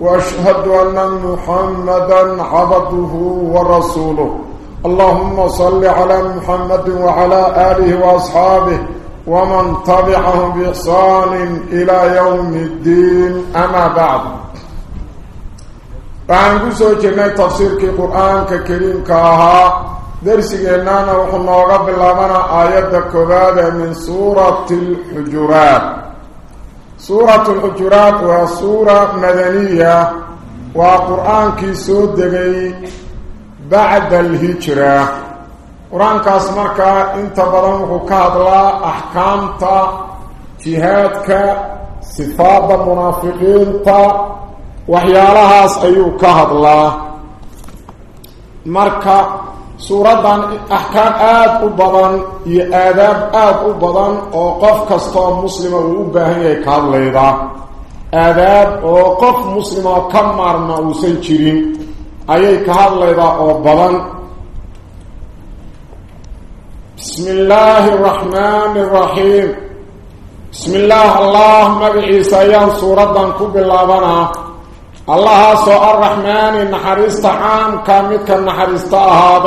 وأشهد أن محمدا عبده ورسوله. اللهم صل على محمد وعلى آله وأصحابه ومن تبعهم بإحسان إلى يوم الدين. أما بعد. فعنقو سوچنا تفسير كي قرآن كريم كاها. درسينا وحنا وقبل لنا آيات كبادة من سورة الحجرات. سورة الحجرات وسورة مدنية وقرآن كي سودغي بعد الهجرة. قرآن كاسمركا انت بدنك كهدلا أحكامتا جهادك صفات المنافقين وحيالها أيو كهدلا مركا badan iyo aadaab aada u badan oo qof kastoo muslima uu u baahan yahay ka hadlayda aadaab oo qof muslima ka maarma uusan jirin ayay ka hadlaydaa oo badan bismi illaahi araxmaani araxiim bismi illaah allah magaciisa ayaan suuradan ku bilaabanaa الله سوء الرحمن نحرس طعام كامتك نحرس طعام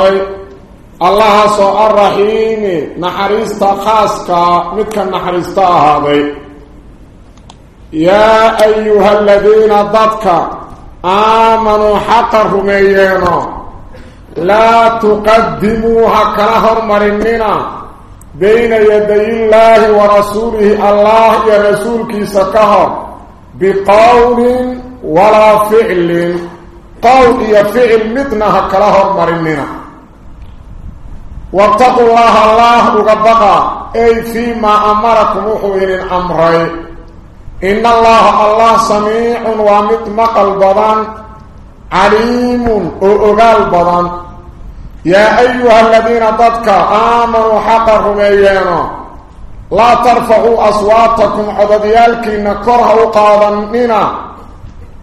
الله سوء الرحيم نحرس طعام كامتك نحرس طعام يا أيها الذين ضدك آمنوا حق الرميين لا تقدموا كرهر مرننا بين يدي الله ورسوله الله يا رسولك سكهر. بقول ولا فعل قول فعل مثل هكله مرننا واتقوا الله الله وقبقى أي فيما أمركم وحوين الأمر إن الله الله سميع ومتمق البضان عليم وقال البضان يا أيها الذين ضدك آمنوا حقا رميانا لا ترفعوا أصواتكم عدد يالكين كره قاضا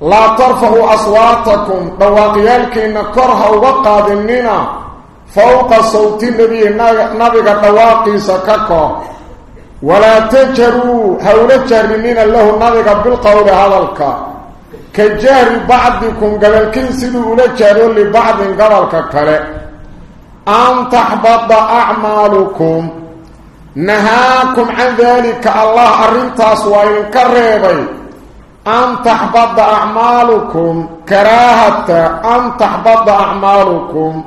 laa tarfacuu aswaatakum codadyaalkiina kor ha u qaadanina laa tarfacuu aswaatakum dhawaaqyaalkiina kor ha uga qaadinina fowqa sawti nebiyi nabiga dhawaaqiisa ka kor walaa tajaruu hawla jahrinina lahu nabiga bilqowli hadalka ka jahri bacdikum gabalkiin siduu ula jahro libacdin أن تحبط أعمالكم كراهة أن تحبط أعمالكم.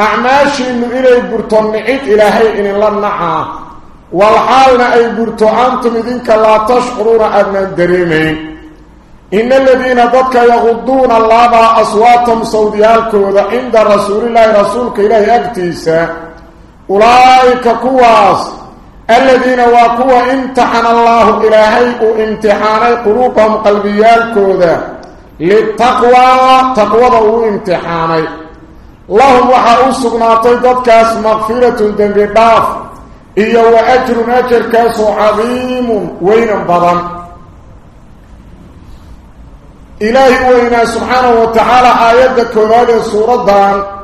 أعماشي إنه إلي برتو النعيد إلى إن الله نعاه والحالنا أي برتو أنتم إذنك لا تشعرون أبنى الدريمين إن الذين ضدك يغضون الله بها أصواتهم سودياكو إذا عند رسول الله رسولك إليه أكتيسة. أولئك كواسر الذين واقوا امتحن الله إلهي وامتحان قلوبهم قلبيات كودة للتقوى تقوى ضوء امتحان لهم وحاوسوا قناطي ضد كاس مغفرة دنبباف إيه أجر ناجر كاس عظيم وين بضم. إلهي وإنا سبحانه وتعالى آيات كودة سورة دان.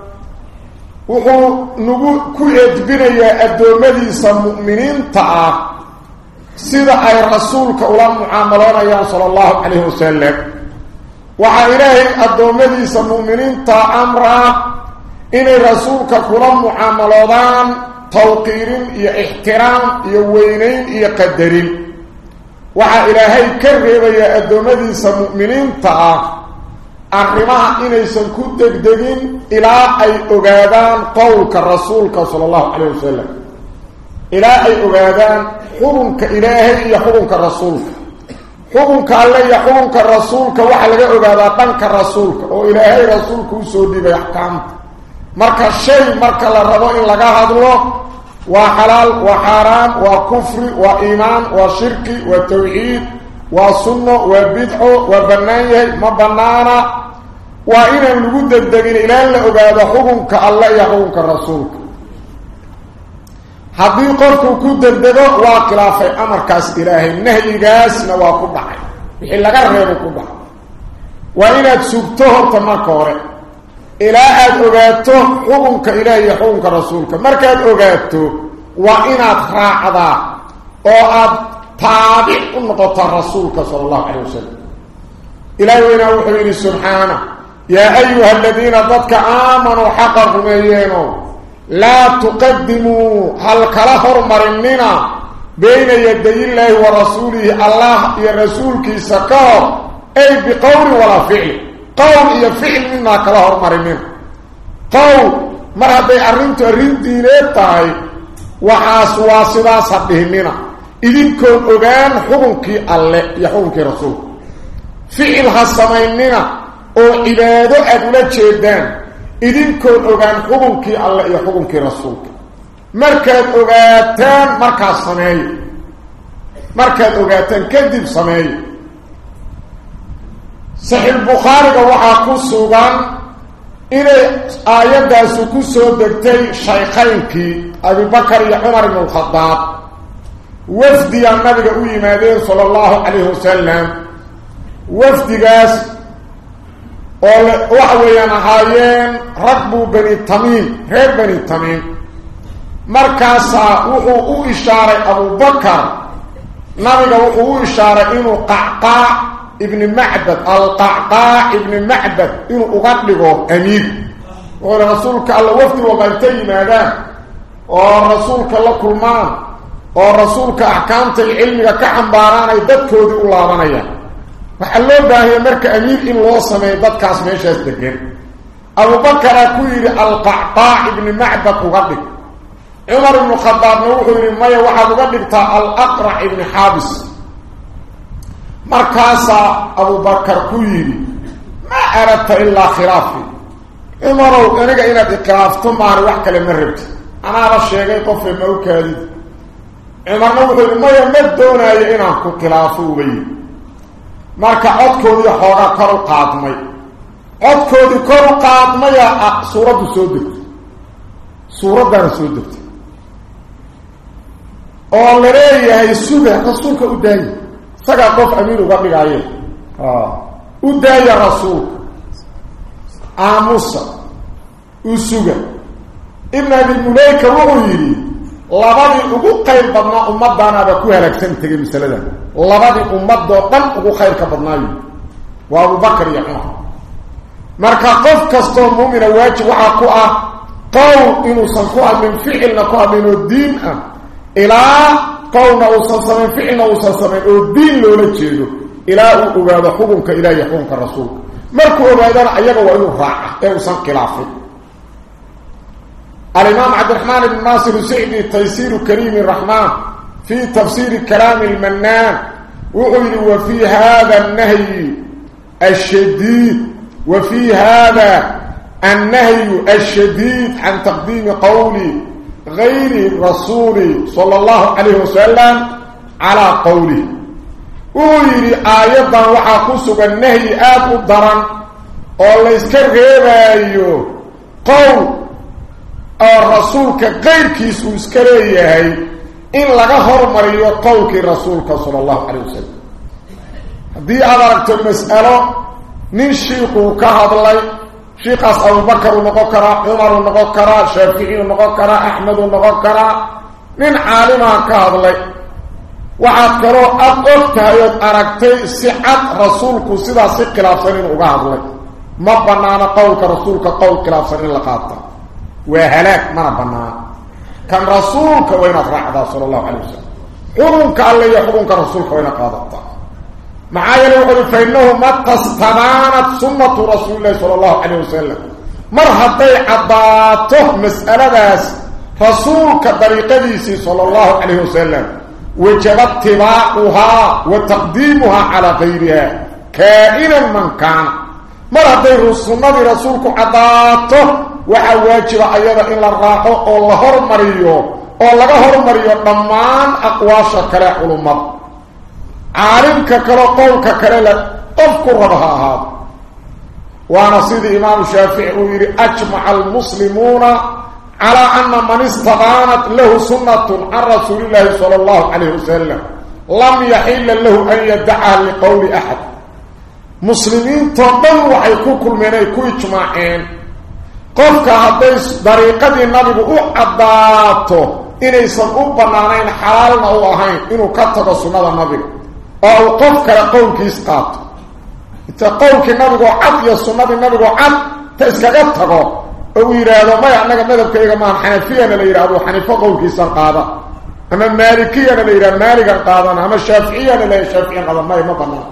Nagu ku edbinayaa addoommadiisa mu'miniinta ah sida ay rasuulka ula mucaamaloonayaan sala allahu calayhi wasalam waxaa ilaahay addoommadiisa mu'miniinta amraa inay rasuulka kula mucaamaloodaan tawqiirin iyo ixtiraam iyo weynayn iyo qadarin waxaa ilaahay ka reebayaa addoommadiisa mu'miniinta ah أرمها إنيسان كدك دقين إلى أي أبادان قولك رسولك صلى الله عليه وسلم إلى أي أبادان حرمك إلهي يحرمك رسولك حرمك علي يحرمك رسولك وحلق أبادانك رسولك وإلهي رسولك سودي بيحكامك مرك الشيء مرك للربعين لقى هذا الله وحلال وحرام وكفر وإيمان وشرك وتوحيد وصنه وبدحه وبنانيه ما وإن المقدد دقين إلا أن أقاد حكمك الله يحكمك الرسولك حبي قرفو كدد دقو وقلاف أمر كاس إلهي النهي قاس نواقب عين بحي لك الرئيب قبع وإن تسوبته تمكوري إلا أد أقادته حكمك إلهي يحكمك الرسولك مر كاد أقادته وإن أتراعضا أعاد تابع أمطة الرسولك صلى الله عليه وسلم إلهي وإن أحبيني سبحانه yaa ayuha aladiina dadka aamanuu xaqa rumeeyeeno لا تقدموا هل كلا هرمرننا بين يدي الله ورسوله. الله يا رسولك سكار أي بقول ولا فعل. قول يا فعل منا كلا هرمرننا قول مرحبا أرنت أرنت دينيتاي وحاس واصلا صدهننا إذن كون أغان حكمك الله يا حكمك رسول. فعل هالسميننا. أو عباده ادله جيدان ادينكم اوغان حكمكي الله يا حكمكي رسولك مركه اوغاتان مركه سمي مركه اوغاتان كذب سمي صحيح البخاري وحاكو سوغان إلى ايات داسو كسو دكتي شيخين كي ابي بكر يا عمر بن الخطاب وفد يا نبي صلى الله عليه وسلم وفد جاس قال وحوينا هايين ربو بني تميم هير بني تميم. مركاسا وحو أو إشارة أبو بكر. نبقى وحو أو إشارة إنو قعقاع ابن معبد القعقاع ابن معبد إنو اغطلقه أمير. ورسولك الله وفد وبنتين هذا ورسولك الله كل ما. ورسولك أحكامت العلم كحن باران أي دكو دي اولادان إيه محلو باهي مركا أليك إن الله سمي بدك عسميش أستكين أبو بكر كويري القعطاع ابن معبك وغدك عمر بن خباب نوحي من مية واحد وغدك تا الأقرع ابن حابس مركاسا أبو بكر كويري ما أردت إلا خرافي عمر وغنك إلا بكراف ثم أروحك لمرت أنا أرى الشيخي قفل موكا عمر نوحي من مية مدونا يعينه كو خلافه بيه marka codkoodii xoogaa kor u qaadmay. Codkoodii kor u qaadmaya suuraddu soo degtay. Suuraddaana soo degtay. Oo la leeyahay suga rasuulka u daaya isagaa qof amiir uga dhigaaye u daaya rasuulka. Aamusa u suga. Ibn abi muleyka wuxuu yidhi labadii ugu qayr badnaa ummaddaanaaba ku halaagsan tegay masaladan labadii ummadoo dhan ugu khayrka badnaayo waa abubakar iyo cumar marka qof kastoo muumina waajib waxaa ku ah qowl inuusan ku hadlin ficilna ku hadlin oo diin ah ilaa qowlna uusan samayn ficilna uusan samayn oo diin loola jeedo ilaa uu ogaado xukunka ilaah iyo xukunka rasuulka markuu ogaadana ayaga waa inuu raaca ee uusan khilaafin الإمام عبد الرحمن بن ناصر السعدي تيسير كريم الرحمن في تفسير كلام المنان وقل وفي هذا النهي الشديد وفي هذا النهي الشديد عن تقديم قول غير الرسول صلى الله عليه وسلم على قوله. ويري آيضا وحاقصك النهي آب الضرن والله يسكر غيبايو قول الرسول غير كيس وسكريه إن لغا هرمريو قولك الرسول صلى الله عليه وسلم دي أدركت المسألة من شيخه كهضلي شيخ أبو بكر نغكرا عمر نغكرا شافعي نغكرا أحمد نغكرا من عالمها كهضلي وعكروا أقلتها يد أركتي سعة رسولك سيدا سيقلا سنين وقهضلي ما بنانا قولك رسولك قول كلا سنين لقاطة وهلاك من بنانا كان رسولك وين أفرعها صلى الله عليه وسلم. حرمك الله يحرمك رسولك وين قادتا معايا نقول فإنه ما تستمانت سنة رسول الله صلى الله عليه وسلم. مرحبا عضاته مسألة داس رسولك طريقة صلى الله عليه وسلم. وجب اتباعها وتقديمها على غيرها. كائنا من كان. مرحبا سنة رسولك عضاته وحواجب أيضا إلا الراحة والله هرمريو والله هرمريو ضمان أقواشا كلا علمات عالمك كلا قولك كلا قفك ربها هذا وأنا سيد إمام الشافعي ويري أجمع المسلمون على أن من استغانت له سنة عن رسول الله صلى الله عليه وسلم لم يحل له أن يدعها لقول أحد مسلمين تضلوا حيكون كل من يكون قفك هديس طريقة النبي u banaanayn xalaalna u ahayn inuu ka tago sunnada nabiga oo uu qof kale qowlkiis qaato inta qowlkii nabigoo cad iyo sunnadii nabigoo cad ta iskaga tago oo uu yidhaahdo maya annaga madhabkayga maahan xanafiyana la yidhahdo xaniifo qowlkiisan qaada ama maalikiyana la yidhahdo maaligan qaadana ama shaaficiyana la shaaficiyan qaada maya ma banaan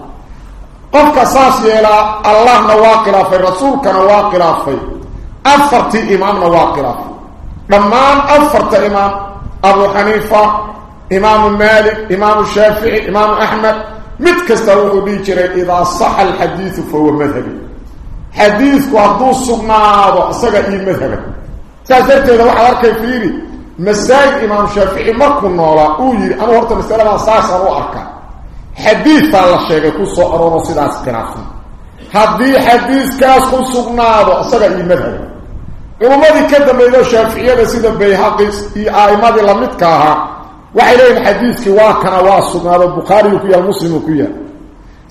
qofka saas yeelaa allahna waa khilaafay rasuulkana waa khilaafay imaamna waa khilaafay dhammaan afarta imaam أبو حنيفة إمام مالك إمام الشافعي إمام أحمد. متكستوه بيجري إذا صح الحديث فهو مذهبي. حديث وعدو الصغناء وأصغى إيه مذهبي. سأسرت إذا واحد أركي فيني مسائل إمام الشافعي مركو النورا أولي أنا هورت مسألة ما ساسا وأركا حديث الله الشيخ يكون صغر وصداس كنافي هذه حديث كاس كل صغناء وأصغى إيه مذهبي. Ulumadii ka dambeeyay shaaficiyada sida bayhaqis iyo aayimadii la midka ahaa waxay leeyihiin xadiiskii waa kana waa sugnaado bukhaarigu ku yaal muslimu ku yaal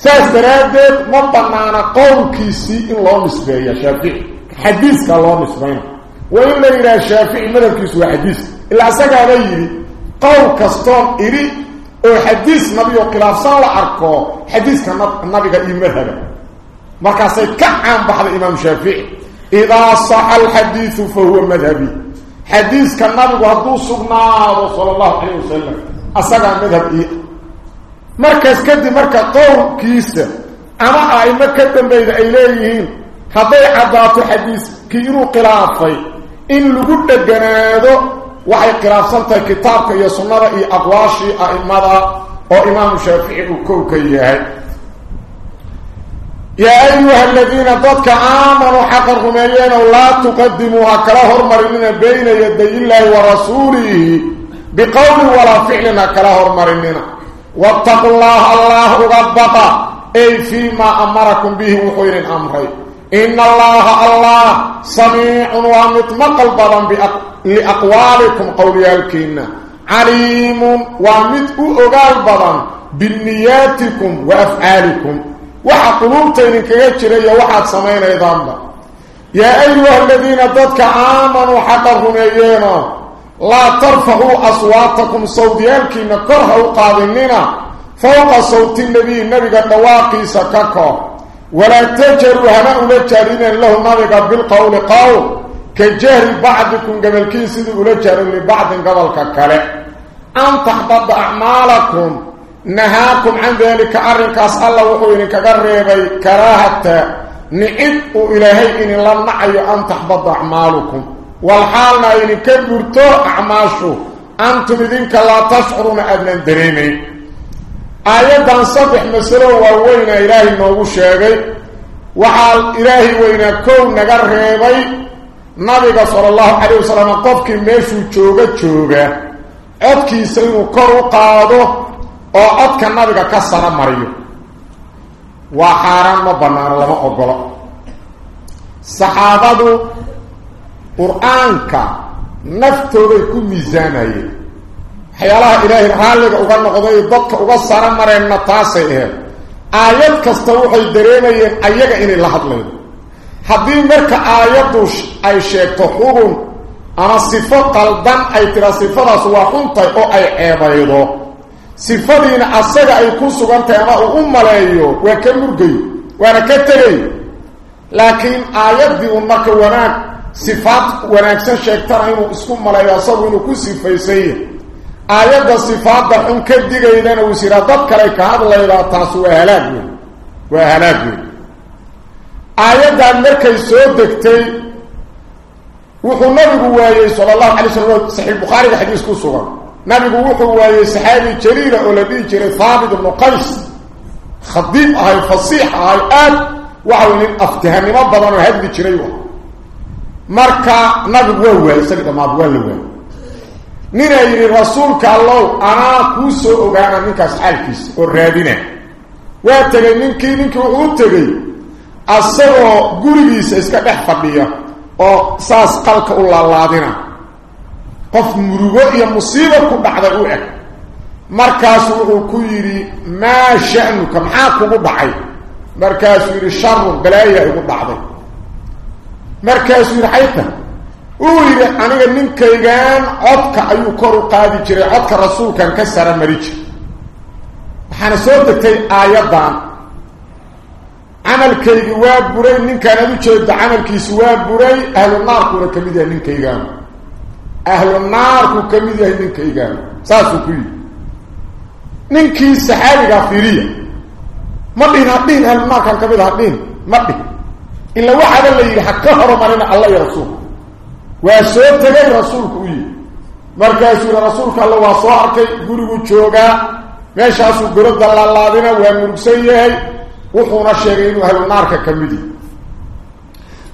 saas daraaddeed ma banaana qowlkiisii in loo nisbeeya shaafici xadiiska loo nisbayna waa in la yidhaha shaafici madhabkiisu waa xadiis ilaa isagaaba yidhi qowl kastoon idhi oo xadiis nabi oo khilaafsan la arko xadiiska nabiga iyo madhaba markaasay ka caan baxday imaam shaafici إذا صح الحديث فهو مذهبي. حديث كان نبي وهدو سبناه صلى الله عليه وسلم. أساقا مذهب إيه؟ مركز كدي مركز قول كيسة أما أئمة كدن بيد إليهين. هذي عدات حديث كيرو قلافي إن لقد الجنادو وحي قلافسانتا كتابك يا سنة إيه أقواشي أئمة. أو إمام شافعي وكوكي يا أيها الذين ضدك آمنوا حق الرميين ولا تقدموا أكلا هرمرنين بين يدي الله ورسوله بقول ولا فعل أكلا هرمرنين واتقوا الله الله ربك. أي فيما أمركم به وخير الأمر إن الله الله سميع ومتمقل بضا لأقوالكم قولي الكين عليم ومتقوا أقال بضا وأفعالكم. Waxa quluubtaynin kaga jiraya waxaad samaynaydaanba yaa ayuha aladiina dadka aamanuu xaqa rumeeyeeno laa tarfacuu aswaatakum sawdiyaalkiina kor ha u qaadinina fowqa sawti nebiy nebiga dhawaaqiisa ka kor walaa tajaruu hana ula jaarinen lahu nabiga bilqowli qowl ka jahri bacdikum gabalkiin sidii ula jaarin libacdin gobolka kale an taxbada acmaalakum نهاكم عن ذلك أرنكاس الله وحوين كغريبي كراهة نعد إلهي إن الله نعي أن تحبط أعمالكم والحالنا إن كبرتو أعماشو أنتم إذنك لا تشعرون أدنى دريمي. آيادا صبح مسلو ووين إلهي نوغو شاقي وحال إلهي وين كون نغريبي نبي صلى الله عليه وسلم قفك ميشو جوغا جوغا أدكي سينو كرو قادو. Oo codka nabiga ka sara mariyo waa xaaraan ma banaano lama ogolo saxaabadu qur-aanka naftooday ku miisaamayeen waxyaalaha ilaahay raalliga uga noqday dadka uga sara mareenna taasay aheed aayad kasta waxay dareemayeen ayaga inay la hadlaydo haddii marka aayaddu ay sheegto xubun ama sifo qaldan ay tira sifadaas waa xuntay oo ay ceebaydo uu u maleeyo waa ka murgayo waana ka tegayo laakiin aayaddii un marka wanaag sifaad wanaagsan sheegtana inuu isku maleeyo asagu inuu ku sifaysanya aayadda sifaadda xun ka digaydana uu siraa dad kale ka hadlaydaa taas waa halaag wey waa halaag wey aayaddan markay soo degtay wuxuu nabigu waayey sala allahu alay slam saxiix bukhaariga xadiis ku sugan haabit ibnu qays khadiib ahay fasiix ahay aad waxa nin aftahanimo badan oo hadli jiray marka nabigu waa waayey isaga dhammaad waa la waayey ninaa yidhi rasuulka allow anaa kuu soo ogaana ninkaas xaalkiisa oo raadina waa tegey ninkii ninkii wuxuu u tegey asagoo gurigiisa iska dhex fadhiya oo saas qalka u laalaadina ku dhacday u eg markaasuu wuxuu ku yidhi maa sha'nuka maxaa kugu dhacay markaasuu yidhi sharun balaaya igu dhacday markaasuu yidhi xayta uu yidhi aniga ninkaygan codka ayuu kor u qaadi jiray codka rasuulkan ka sara mari jir waxaana soo degtay aayaddan camalkaygii waa buray ninkaan ad u jeedo camalkiisi waa buray ahlu naarkuuna ka mid yahay ninkaygaan ahlu naarkuu ka mid yahay ninkaygaan saasuu ku yidhi. Ninkii saxaabigaa fiiriya. Ma dhihin hadhihin ahlu naarkan ka mid a hadhihin. Ma dhihin. Ila waxaaba la yidhi ha ka horumarina alla iyo rasuulka waa soo tegay rasuulku u yidhi. Markaasuu yidhi rasuulka alla waa soo arkay gurigu joogaa meeshaasuu goroda laalaadina waa murugsan yahay. Wuxuuna sheegay inuu ahlu naarka ka yahay.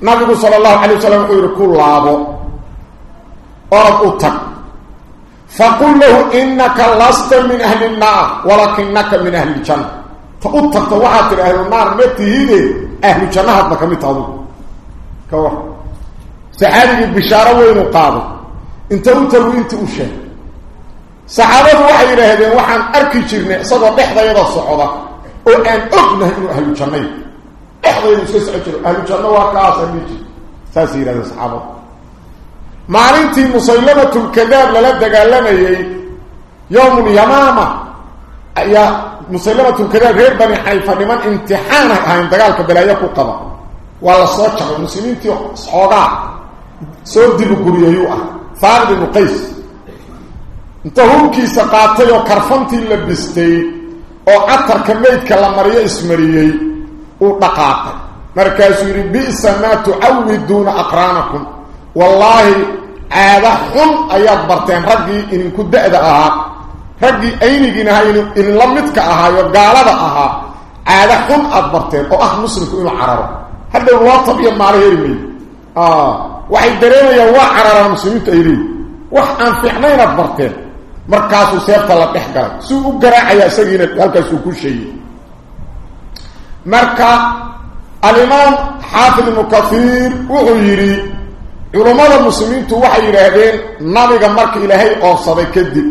Nabigu sala allahu calay wasalam wuxuu yidhi ku laabo أرد أتك فقل له إنك لست من أهل النار ولكنك من أهل الجنة. فأتك توحات الأهل النار نتهيد أهل الجنة هدنك متعظم كواه سحابي البشارة ومقابة إنت وانتو انت وشان سحابات واحد إلى هذين وحان أركي جرنة صدر بحضة يدى الصحوضة وأن أغنى أهل الجنة. أحضر يسعجر أهل الجنة وكاسا ميجي ساسي إلى هذين maalintii musaylamatulkadaab lala dagaalamayey yowmulyamaama ayaa musaylamatulkadaab reer bani xaniifa niman imtixaanay ahayn dagaalka balaayo ku qaba waa la soo jabay muslimiintii xoogaa soo dibuguriyayuu ah faaqid ibnu qays inta hubkiisa qaatay oo karfantii la bistay oo catarka meydka la mariyo ismariyey uu dhaqaaqay markaasuu yidhi bi'sa maa tucawiduuna aqraanakum والله عاد خن اياد برتين رقي إن كدا أها. رقي ايني جنا ان لمدك أها يا غالبا أها. عاد خن ابرتين أو أخ مسلم إنه عرر. هذا هو طبيعي ما عليه آه. وحي درينا يا وا عرر مسلم تيري وحان في فيحنا ابرتين مركاسو سيرت لا تحكر سو غرا عيا سغينا هلك سو كشي مركا الإمام حافظ المكفير وغيري. علماء المسلمين توحي لهذين نبغى مرك إلهي قوصد كدب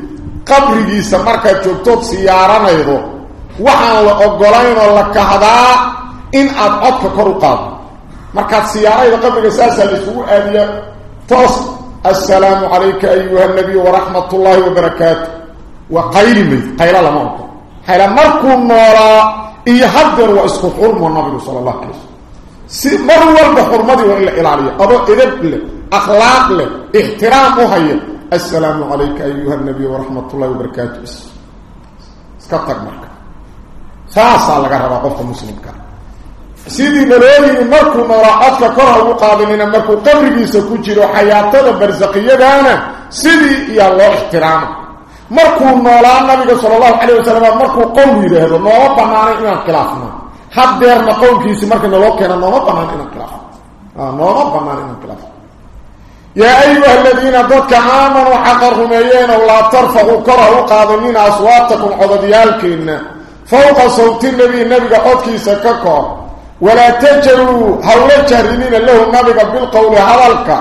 قبر جيسا مرك تبتوت سيارانا يضو وحان لأقلين اللكهداء إن أبعدك كرقاب مرك السيارة إذا قبر جساسا لسهول آلية توص السلام عليك أيها النبي ورحمة الله وبركاته وقيل من قيل لمرك حيلا مرك النورا يهدر وإسقط علم النبي صلى الله عليه وسلم سي مروا بحرمتي ولا إلا عليها أبو إذا أخلاق له احترام وهي السلام عليك أيها النبي ورحمة الله وبركاته. سكتك معك ساسا لغا ربا قفت مسلم كان. سيدي بلولي مركو ما رأتك كره المقابلين مركو قبر بيسا كجير وحياته البرزقية بانا سيدي يا الله احترام. مركو مولا النبي صلى الله عليه وسلم مركو قومي له هذا. ما ربا معنا إنا انقلافنا حد دير مقوم كيسي مركو نلوكينا ما ربا معنا إنا انقلافنا آه، ما ربا معنا إنا انقلافنا yaa ayuha aladiina dadka aamanuu xaqa rumeeyeenow laa tarfacuu kor ha u qaadinina aswaatakum codadyaalkeenna fawqa sawti nebiy nebiga codkiisa ka kor walaa tajaruu hawla jahrinina lahu nabiga bilqowli hadalka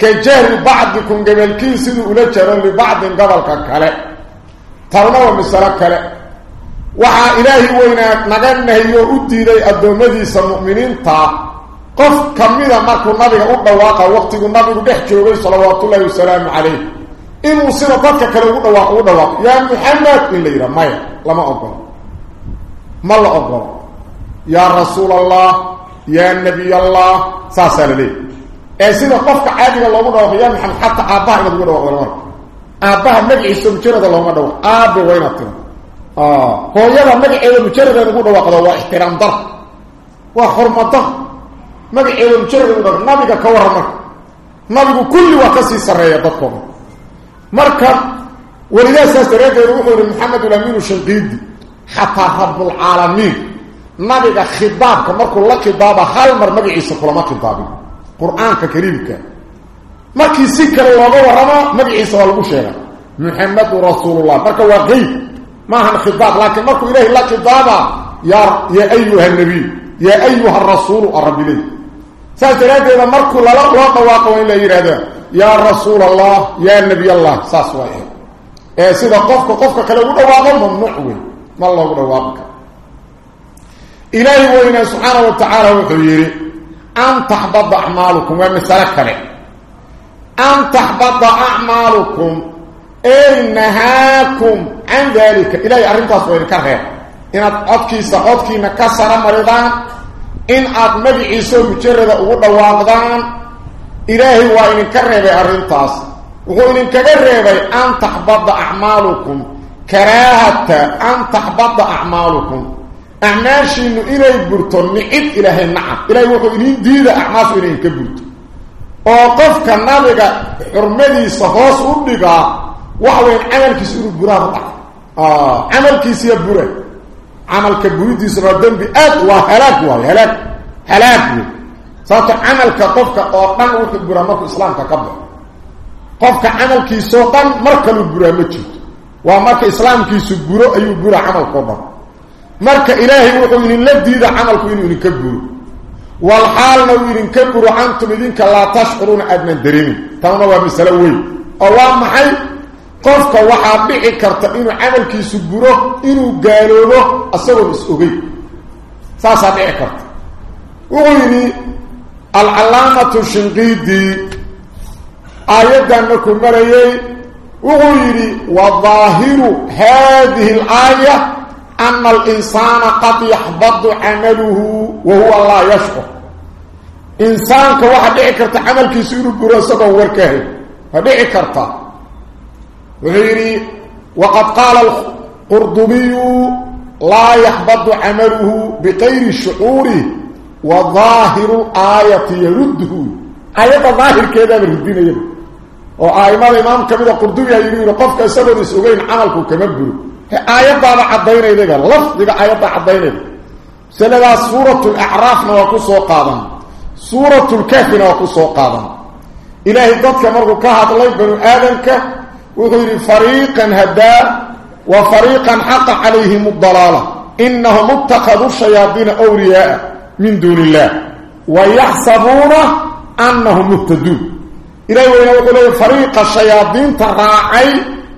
ka jahri bacdikum gabalkii siduu ula jaro libacdin gobolka kale talna waa masalo kale waxaa ilaahi weynaa naga waqtiguu nabigu dhex joogay salawaatullaahi wasalaamu calayh inuu sida dadka kale ugu dhawaaq ugu dhawaaqo yaa muxamed in la yidhaha maya lama ogolo ma la ogolo yaa rasuul allah yaa nabiy allah saasaa la leeyahy ee sida qofka caadiga loogu dhawaaqo yaa maxamed xataa aabbaha inaad ugu dhawaqdo marka aabbaha magaciisa mujarada looma dhawaaq aabe waa inaad tiro hooyada magaceeda mujarada ugu dhawaaqdo waa ixtiraam dar waa xurmadar magaceeda مغيل جرب نبي كورة مر نبي كل وقسي سريه بطقم مركب ولذا سريه روح محمد الأمين الشديد. حتى رب العالمين. نبي خطاب. كما كل خطاب. حال مر مغيس كلمه خطاب. قرآنك كريمك. ما كي سكر لوغه ورما مغيس ولو شيغ محمد رسول الله. مركب وقيل ما هم خطاب. لكن مركب اله لا خطاب. يا يا أيها النبي. يا أيها الرسول. الرب لي nabiy يا أيها الرسول الرب لي سأسرات إذا مركوا للا الله واقوا إلا يرهدا يا رسول الله يا نبي الله ساسوائه سيدا قفك قفك كلا واقع ممنوع ما الله واقع إلهي وإنا سبحانه وتعالى وحيري أن تحبط أعمالكم ومثالك لك أن تحبط أعمالكم أي نهاكم عن ذلك إلهي أرنتاس وإن كرهي إن أدكي سعودكي نكسر مرضان إن أد مبعيسو مجرد أغد واقضان إلهي وإن كرهي أرنتاس. وإن كرهي أن تحبط أعمالكم. كراهة أن تحبط أعمالكم. أعماشين إلهي برتو نعيد إلهي نعم إلهي وحو إلين ديد أعماش إلهي كبرتو. وقفك النبغة حرمدي سهوس أبقى وحوين عمل كسير براه آه عمل كسير براه عمل كبريدي سنة الدنبي أد وهلاك وهلاك هلاك سألت عمل كقفك أوطان وحو براه مكو إسلام كقبل قفك عمل كيسوطان مركل براه مجد ومرك إسلام كيسو براه أيو براه عمل قبل marka ilaahay wuxuu idin la diida camalku inuu idinka guro walxaalna uu idinka guro antum idinka laa tashcuruuna aadnan dareemin taana waa masalo قفكه وحا بخي كرت ان عملك يسغرو انو غالوبو اسبب اسوغي ساسا بكرت وغيري العلامه الشنقيدي ايات دانكو مريي وغيري وظاهر هذه الايه ان الانسان قد يحبط عمله وهو لا يشكو انسان كواحد يكرت عملك يسغرو سبب وركه فبيكرته وغيري وقد قال القرضبي لا يحبط عمله بغير الشعور وظاهر آية يرده. آية ظاهر كذا يردين يبقى وآيما الإمام كبير القرضبي يريد قفك سبب سوغين عملك كمبرو آيات عدين إذا لفظ آيات عدين سنة سورة الأعراف نوكسو قادا سورة الكهف نوكسو قادا إلهي ضدك مرغو كهات الله بنو آدمك وغير فريقا هدا وفريقا حق عليهم الضلالة. إنهم اتخذوا الشياطين أولياء من دون الله. ويحسبون أنهم مهتدون. إلهي ويقول فريق الشياطين تراعي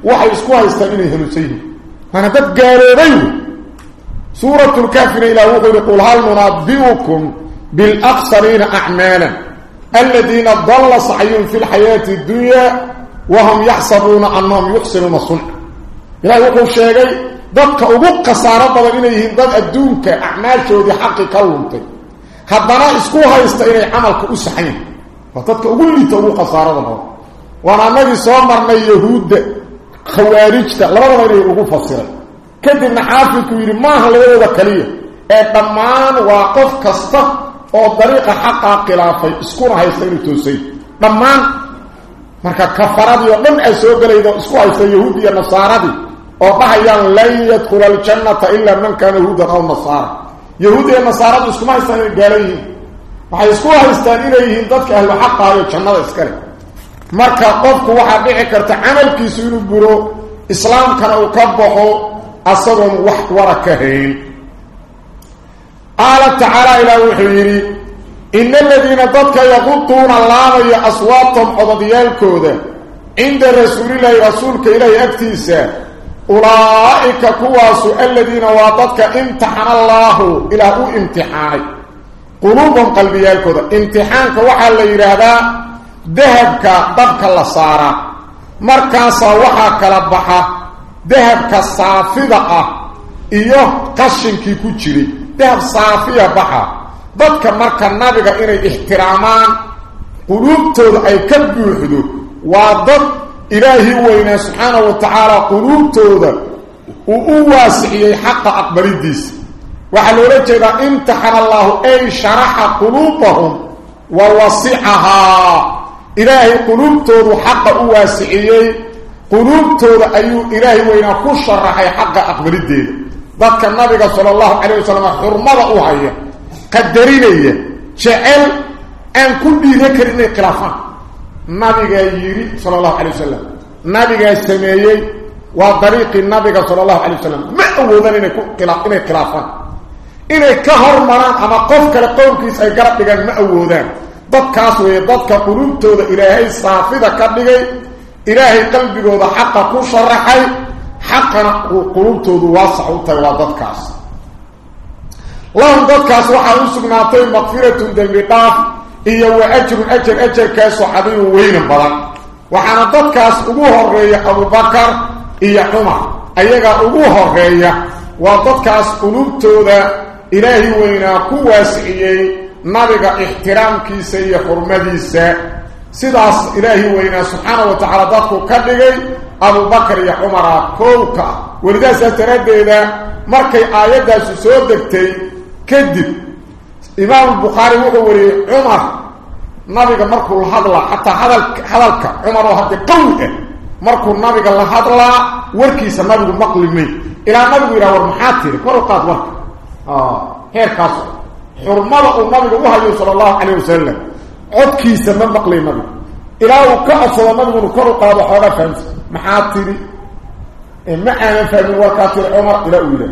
وحي اسكوها يستمعين هلسيه أنا قالوبين سورة الكافر إلى وقل يقول هل ننبئكم بالأخسرين أعمالا الذين ضل سعيهم في الحياة الدنيا وهم يحسبون أنهم يحسنون صنع إلى وقل شيئا ضدك أبقى سارة إليهم ضد الدونك أعمال شودي حق كونتك haddana isku haysta inay camalka u saxayn waa dadka ugu liita ugu khasaarada badan waana annagii soo marnay yahuudda khawaarijta labadaba inay ugu fasiray kadibna xaafidku yidhi maaha labadooda kaliya ee dhammaan waa qof kasta oo dariiqa marka kafaradii oo dhan ay soo gelayda isku haysta yahuud iyo nasaaradii oo dhahayaan lan yadkhula aljannata ilaa man kaana yahuudan aw nasaara yahuud iyo nasaaradu iskuma haystaan inay gaalo yihiin waxay isku haystaan inay dadka ahlu xaqaayo jannada iskale marka qofku waxaa dhici karta camalkiisu inuu buro islaamkana uu ka baxo asagoon wax wara ka hayn qaala tacaala ilaa wuxuu yidhi إن الذين ضدك يغطون الله أصواتهم حضبيالكو عند رسول الله رسولك إلي أكتيس أولئك كواس الذين وضدك امتحن الله إلى هو امتحاني قلوبهم قلبيالكو امتحان كواحا اللي رهبا ذهبك ضدك الله صار مركاسا وحا كلبحا ذهبك صافدقا إيوه قشن كيكو تشري ذهب صافية بحا. ضدك مركا نبغا إنا إحترامان قلوبته أي كبه حدود وضد إلهي وإنا سبحانه وتعالى قلوبته وواسعي حق أكبر الدس وحلو رجل امتحن الله أي شرح قلوبهم ووسعها إلهي قلوبته حق أواسعي قلوبته أي إلهي وإنا كل شرح حق أكبر الدس ضدك النبغا صلى الله عليه وسلم خرمضه حيث nabigaa yidhi sala allahu calay wasalam nabigaa sameeyey waa dariiqii nabiga sala allahu calay wasalam ma awoodan inay ku inay khilaafaan inay ka hormaraan ama qof kale qowlkiis ay garab dhigaan ma awoodaan dadkaas weeye dadka qulubtooda ilaahay saafida ka dhigay ilaahay qalbigooda xaqa ku sharaxay xaqana qulubtoodu waasac u tahay waa dadkaas لهم دكاس وحا اسقناتي مغفره دمقاف اي واجر اجر اجر كاس وحدي وين بلان وحنا دكاس ابو هريا ابو بكر اي عمر ايغا ابو هريا ودكاس قلوبتودا الهي وينا كواسيه نبغى احترامك سي حرمديس سيداس الهي وينا سبحانه وتعالى دك كدغي ابو بكر يا عمر كوكا ولذا ستردد markay aayadaas soo degtay كذب امام البخاري هو عمر نبيك مركو الهضلة حتى هذا هذاك عمر هو قوي مركو نبيك الهضلة وركيس نبيك مقلمي إلى نبيك يرى ورمحاتي كل قاد وقت آه هي خاصة حرمة النبيك وهي صلى الله عليه وسلم عدكيس من مقلي نبي إلى وكأس ونبيك كل قاد وحوالا فهمس محاتي المعنى فهمي وكاتر عمر إلى اولا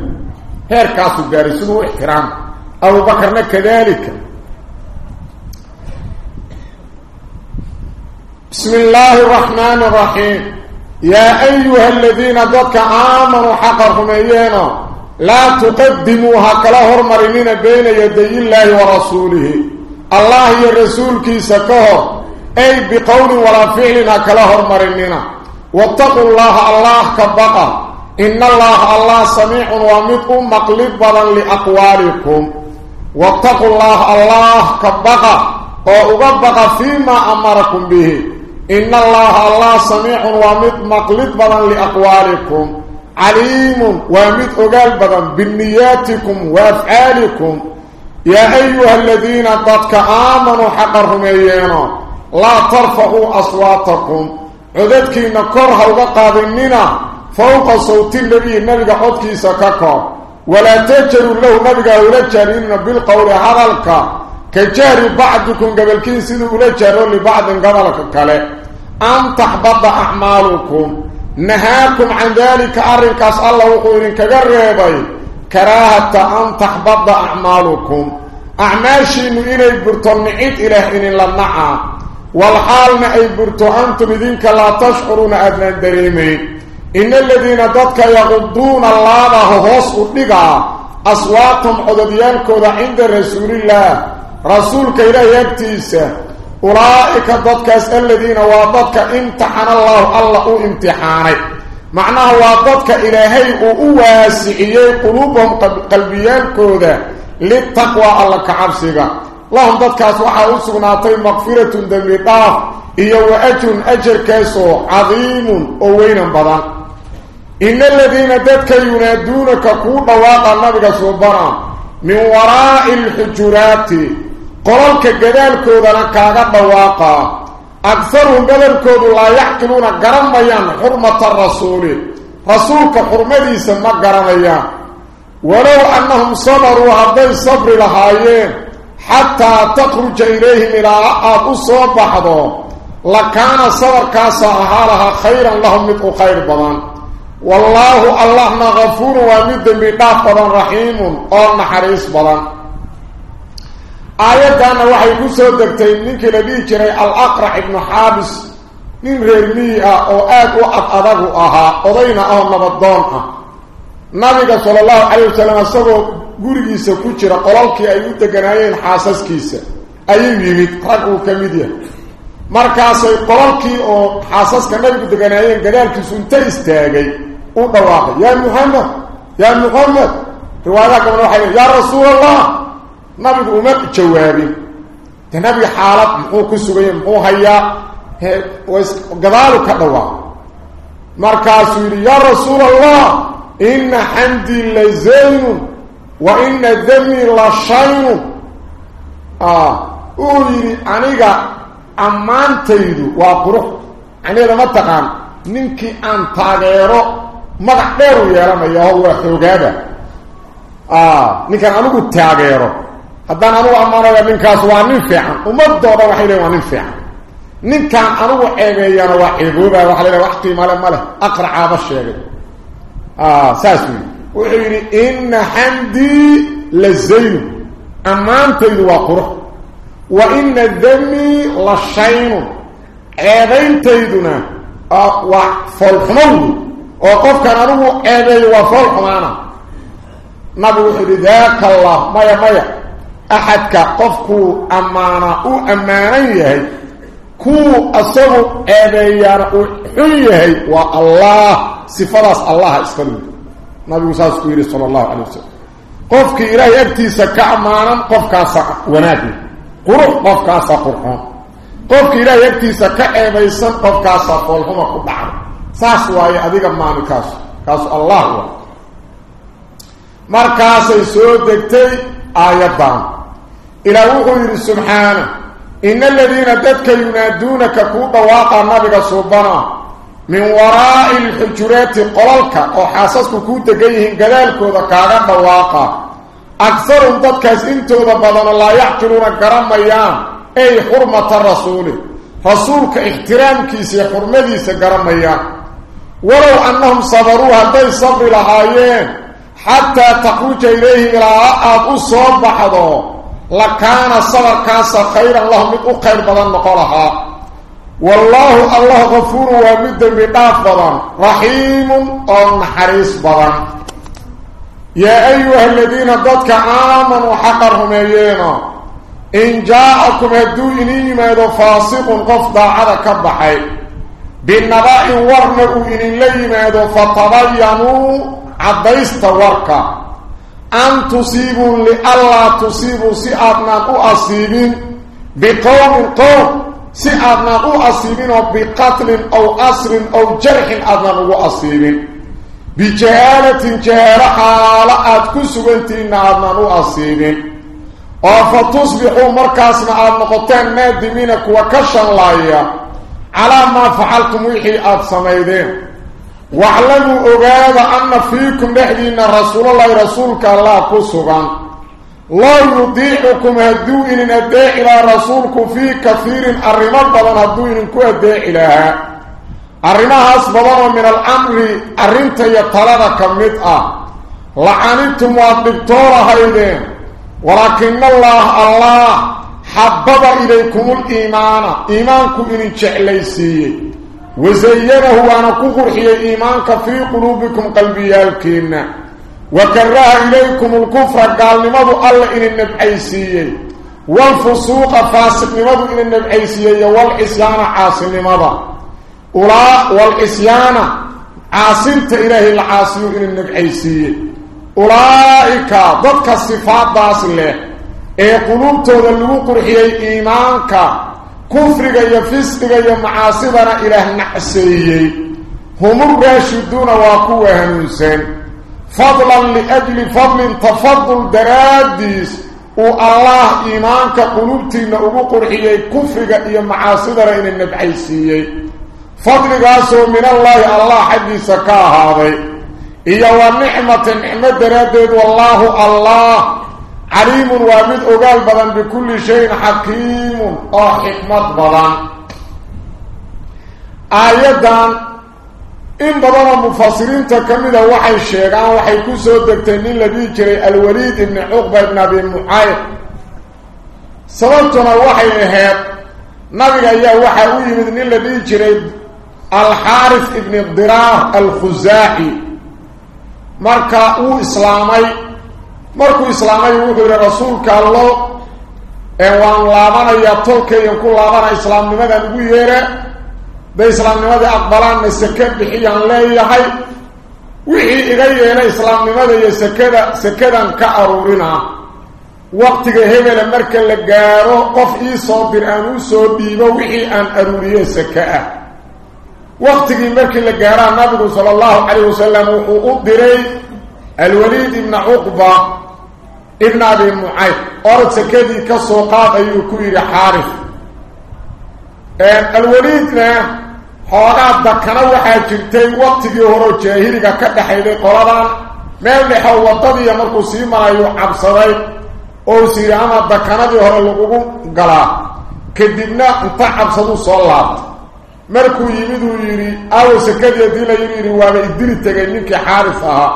هي خاصة بارسلو احترامه ixtiraama abubakarna kadalika بسم الله الرحمن الرحيم. يا أيها الذين ضدك آمنوا حقرهم إيانا. لا تقدموها كلا هرمرين بين يدي الله ورسوله. الله يا رسول كي سكه أي بقول ولا فعل كلا هرمرين واتقوا الله الله كبقى. إن الله الله سميع ومطء مقلبا لأقوالكم. واتقوا الله الله كبقى. وأغبقى فيما أمركم به. إن الله الله سميع ومد مقلد بدن لأقوالكم. عليم ومد أقال بدن بالنياتكم وأفعالكم. يا أيها الذين قد آمنوا حقرهم إيانا لا ترفعوا أصواتكم. عددك نكرها وقابلنا فوق صوت النبي النبي قدك سككا ولا تجروا له نبي ولجرين بالقول هذا كجار بعضكم قبل كين سيدو ولجروا لبعض قبلك كله. أن تحبط أعمالكم. نهاكم عن ذلك أرنكاس الله وقوين كقريبي. كراهة أن تحبط أعمالكم. أعماشين إلي برتون نعيد إله إن لنعا والحال أي برتو أنتم ذنك لا تشعرون أدنى الدريمين إن الذين ضدك يغضون الله هوس أدقى أصواتهم عدديانكو عند رسول الله. رسولك إلى يبتيسه أولئك ضدكاس الذين وضدك امتحن الله. الله امتحاني معناه وضدك إلهي وواسعي قلوبهم قلبيان كودا. للتقوى الله كعبسيغا لهم ضدكاس وحا أسغناتي مغفرة دميطاف. إيا وأجر أجر كيسو عظيم ووين بضان. إن الذين ضدك ينادونك كودا واقع النبي سبحانه من وراء الحجرات. قولك جدال كودنا كاغا دواقا. أكثرهم بدلكود لا يحكمون غرميان حرمة الرسول. رسولك حرمديس ما غرميان ولو أنهم صبروا هذا الصبر لهايين حتى تخرج إليهم إلى أبو صبحضو لكان صبر كاسا حالها خيرا لهم مثل خير بضان والله الله غفور ومد بضان رحيم أو نحريس بضان aayadana waxay ku soo degtay ninkii la dhihi jiray al-aqrac ibnu xaabis nin reer miyi ah oo aad u ad adagu ahaa odayna ah oo nabadoon ah nabiga sala allahu calayh wasalam isagoo gurigiisa ku jira qolalkii ay u deganaayeen xaasaskiisa ayuu yimid rag uu ka mid yahay markaasay qolalkii oo xaasaska nabigu deganaayeen gadaalkiisu inta istaagay u dhawaaqay yaa muxamed yaa muxamed riwaayadaha gabadha waxay yaa rasuul allah nabigu uma jawaabin de nabiga xaalad muxuu ku suganya muxuu hayaa gadaalu ka dhawaaq markaasuu yidhi yaa rasuul allah ina xamdii la zaynun wa ina damii la shaynun uu yidhi aniga ammaantaydu waa qurux magac dheer u yeelanaya oo waa xoogaaba ninkaan anigu taageero haddaan anugu ammaanaya ninkaas waa nin fiican ummadooda waxay leeyiin waa nin fiican ninkaan anugu ceebeeyana waa ceebooba waxa la wax qiimale ma leh aqracaaba sheegay saas wy wuxuu yidhi ina وقف كان أنه عيبين وفالحمانا نبي ذاك الله مايا مايا أحدك قفكو أمانا أو أمانيه كو أصبو عيبين وحيه والله صفراس الله اسكنه نبي صلى الله عليه وسلم قفك إلهي أكتيسا كأمانا قفك ونادي قروح قفك قرحان قفك إلهي أكتيسا كأميسا قفك قرحان قدعا ساسواي أذيك ماني كاسو كاسو الله هو مركاسي سودكتي آياتان إلى وغير سبحانه إن الذين ددك ينادونك كوبا واقع نبغى صوبنا من وراء الحجرات قللك أو حاسسك كوتا جيهن قلالك وذا كاغا واقع أكثر ضدكاس انتو بدن لا يعقلون كرم أيام اي حرمة الرسول رسولك احترام كيسي حرمديس كرم أيام ولو أنهم صبروا هدي صبر لهايين حتى تخرج إليه إلى أب أصاب بحضو لكان الصبر كاس خيرا لهم من أقير بدن نقولها والله الله غفور ومد بداف بدن. رحيم ونحريس بدن. يا أيها الذين ضدك آمنوا حقرهم أيينا إن جاءكم هدو إني ماذا فاسق قفضا على كبحي. بالنباء ورنوا إن اللي ماذا فتبينوا عديست وركا. أن تصيبوا لألا تصيبوا سئاتنا أصيبين بقوم قوم. سئاتنا أصيبين بقتل أو أسر أو جرح أدنا أصيبين. بجهالة جهالة حالة أتكسوانتين أدنان أصيبين. وفتصبحوا مركزنا أن نقطين نادمينك وكشا لايا. على ما فعلتم وحي أتصميدين واعلموا أغاد أن فيكم نحدين رسول الله رسولك الله كسوغان. لا يضيعكم هدو إن ندى إلى رسولك في كثير الرمال بلان هدو إن هدى إليها. arrimahaas badanoo min alamri arrinta iyo talada ka mid ah lacanibtum waad dhibtoorahaydeen حبب إليكم الإيمان. إيمانكم إن جعليسي. وزينه وأنا كفرحي إيمانك في قلوبكم قلبي يالكين. وكره إليكم الكفر. قال لماذا الله إن النبعيسي. والفسوق فاسق لماذا إن النبعيسي. والإسيان عاصل لماذا أولا والإسيان عاصلت إله العاصل إن النبعيسي. أولئك ضدك الصفات داصل له. إيه قلوبته ذلو قرحي إيمانك كفرك يفسك يمعاصبنا إله نعسيه هم الراشدون واقوة هنوسين فضلا لأجل فضل تفضل دراديس والله إيمانك قلوبتنا أبو قرحي كفرك يمعاصبنا إن النبعيسيه فضلقاسو من الله الله حدي سكا هذا إيا ونعمة نعمة درادد والله الله عليم وامد أقال بدن بكل شيء حكيم أو حكمة آيادان إن بدن المفسرين تكمل وحي الشيغان وحي كسو دكتنين لدي جري الوليد بن عقبة بن أبي المعايد سببتنا وحي إهاب نبي أيها وحي ويمدن لدي جري الحارث ابن الضرار الخزاعي مركا أو اسلامي مركو اسلامي وحي رسولك الله ee waan laabanaya tolkaygan ku laabana islaamnimadan ugu yeere bay islaamnimadii aqbalaanna seke bixiyaan leeyahay wixii iga yeelay islaamnimada iyo sekada sekadan ka aruurinaa waqtiga hebela marka la gaaro qof ii soo dir aan u soo dhiibo wixii aan aruuriye seke ah waqtigii markii la gaaraa nabigu sala allahu calayh wasalam wuxuu u diray alwaliid ibna cuqba ibn abi mucayd orod sekadii ka soo qaad ayuu ku yidhi xaarif. Alwaliidna xoogaa dakana waxaa jirtay waqtigii horeo jaahiliga ka dhexayday qoladan. Meel dhexo waddadiiya markuu sii marayuu cabsaday oo is yidhi ama dakanadii hore lagugu galaa. Kadibna inta cabsaduu soo laabta markuu yimid uu yidhi aawo sekadii haddii la yidhi yidhi waaba idili tegay ninkii xaarif ahaa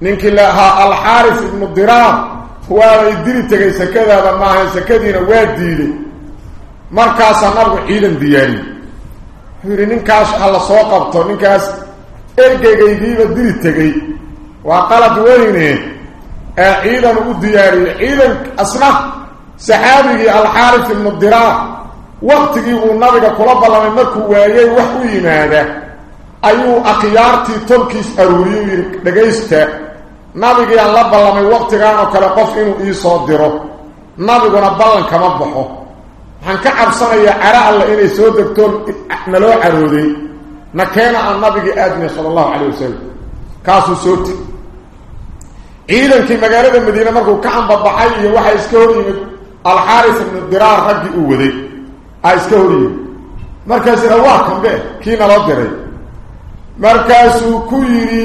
ninkii lahaa alxaaris ibnu diraar waabay dili tegay sakadaada maaha sakadiina waa diiday markaasaa nabigu ciidan diyaariyey wuxuu yidhi ninkaas ha la soo qabto ninkaas ergeygaygiiba dili tegey waa qalad weyne ee ciidan u diyaariyey ciidan asna saxaabigii alxaaris ibnu diraar waktigii uu nabiga kula ballamay markuu waayey wax u yimaada ayuu akhyaartii tolkiis aruuriyey yidhi dhegaysta inuu ii soo diro nabiguna ballan kama baxo waxaan ka cabsanayaa cara alle inay soo degtoon naloo carooday na keena aan nabigii aadnay sala allahu calayh wasalam kaasuu soo teg ciidankii magaalada madiine markuu ka ambabaxay iyo waxaa iska hor yimid alxaaris ibnu diraar raggii uu waday aa iska hor yimid markaasina waa kambe kii naloo diray markaasuu ku yidhi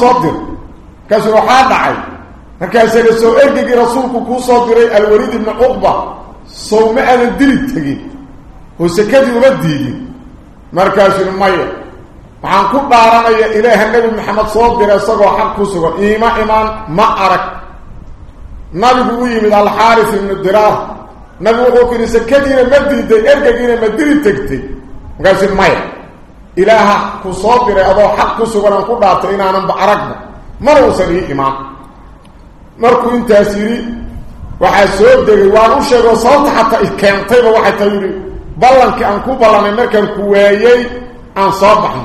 soo dir markaasuu waxaa dhacay markaasaga soo ergegii rasuulku kuu soo diray alwaliid ibnu cuqba sow ma aadan dili tegin oo sakadii uma diidin markaasuu maya waxaan ku dhaaranaya ilaaha nebi maxamed soo diray isagoo xaq ku sugan iima imaan ma arag nabigu u yimid alxaaris ibnu diraar nabigu wuxuu ku yidhi sakadiina ma diiday ergegiina ma dili tegtay markaasuu maya ilaaha ku soo diray adoo xaq ku sugan aan ku dhaartay inaananba aragba mana uusan ii imaan. Markuu intaas yidhi waxaa soo degay waan u sheegoo sababta xataa i keentayba waxay tahay yidhi ballankii aan ku ballanay markaan ku waayey aan soo baxno.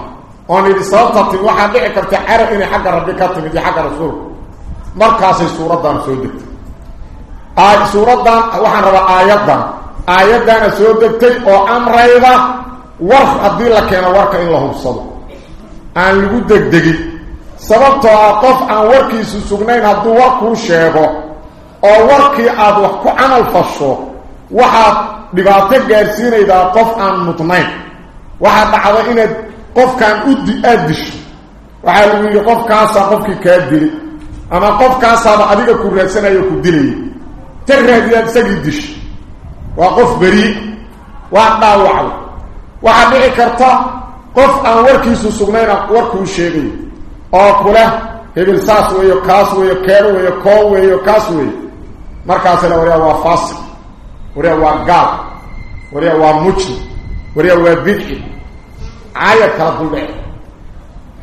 Oon yidhi sababta timi waxaa dhici karta carab inay xagga rabbi ka timid iyo xagga rasuulka. Markaasay suuraddan soo degtay. Suuraddan waxaan rabaa aayaddan aayaddaana soo degtay oo amrayda warka in la hubsado aan lagu degdegin sababtoo ah qof aan warkiisu sugnayn hadduu war kuu sheego oo warkii aad wax ku camal fasho waxaad dhibaato gaarsiinaydaa qof aan mudnayn waxaa dhacda inaad qofkaan udi aada disho waxaa lagu yidhi qofkaasaa qofkii kaa dili ama qofkaasaaba adiga ku raadsanayo ku dilaya ta raadiyaad isagii disho waa qof berii waa dhaawacda waxaa dhici karta qof aan warkiisu sugnayna warkuu sheegayo oo kule hebel saas weeyo kaas weeyo keer weeyo koo weeyo kaas weeyo markaasina waryaa waa faasiq waryaa waa gaal waryaa waa mujrim waryaa waa bidci caayad kala duldhece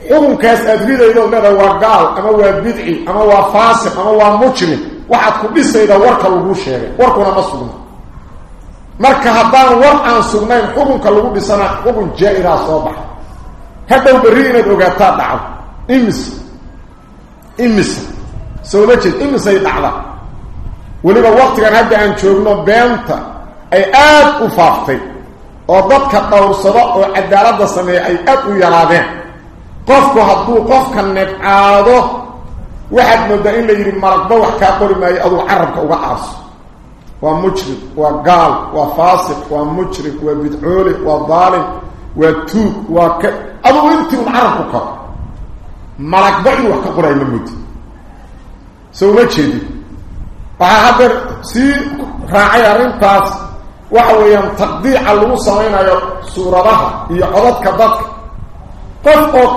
xukunkaas aada ridaydo leedahay waa gaal ama waa bidci ama waa faasiq ama waa mujrim waxaad ku dhisayda warka lagu sheegay warkuna ma sugna marka haddaan war aan sugnayn xukunka lagu dhisana xukun jaa-iraa soo baxa hadhow berri inaad ogaataa dhacdo imis imisa sowma jeed imisay dhacda weliba waktigan hadda aan joogno beenta ay aada u faaftay oo dadka dhowrsado oo cadaaladda sameeya ay aada u yaraadeen qofku hadduu qofka nebcaado waxaad moodaa in la yidhi malagba wax kaa qori maayo aduu carabka uga aaso waa mujrim waa gaal waa faasiq waa mujrim waa bidcoole waa daalim waa tuug waa ka adugu intii un carabku karo malagba inuu wax ka qorayo ma mudi so uma jeedin waxaa haddeer sii raacay arrintaas waxa weeyaan taqdiica lagu samaynayo suuradaha iyo codadka dadka qof oo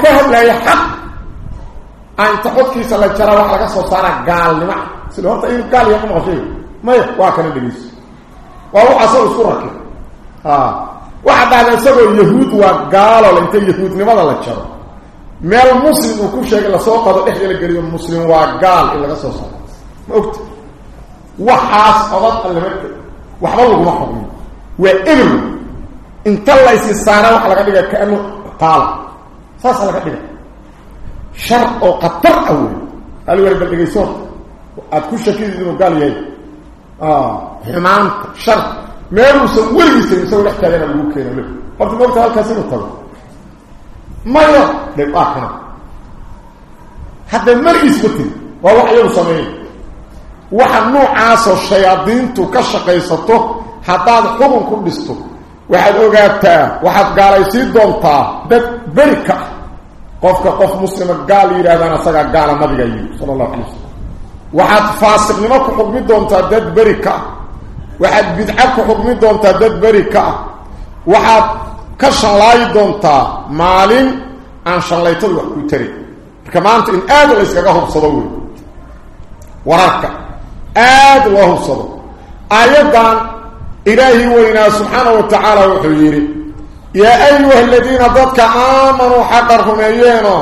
yahuud waa gaalo inta yahuudnimada la jaro meel muslim uu ku sheegay lasoo qado dhexda la geliyo muslim waa gaal in laga soo saaro ma ogta waxaas codad allama waxba laguma xukmin waa ebr inta laysi saara waxa laga dhiga kaanu qaala saasa laga dhiga shar oo khatar ah wey hal weli bal dhegayso aad ku shakidid inuu gaal yahay xumaanta shar meeluusan weligiisa isagoo dhex taagana lagu keeno le horta moogta halkaas inuu tago maya dhe waa kana hadda marigiisba tiri waa wax iyagu sameeya waxa noocaasoo shayaadiintu ka shaqaysato haddaad xubun ku dhisto waxaad ogaataa waxaad gaalaysiin doontaa dad beri ka ah qofka qof muslima gaal yidhahdaan asagaa gaala nabigaa yidhi sala allahu alay wasalam ah waxaad bidca ku xugmi doontaa dad beri ka ah waxaad ka shanlaayi doontaa maalin aan shallaytadu wax ku tarin marka maanta in aad la iskaga hubsado wey wararka aad loo hubsado aayadan ilaahi weynaa subxaanahu wa tacaala wuxuu yidhi yaa ayuha aladiina dadka aamanuu xaqa rumeeyeeno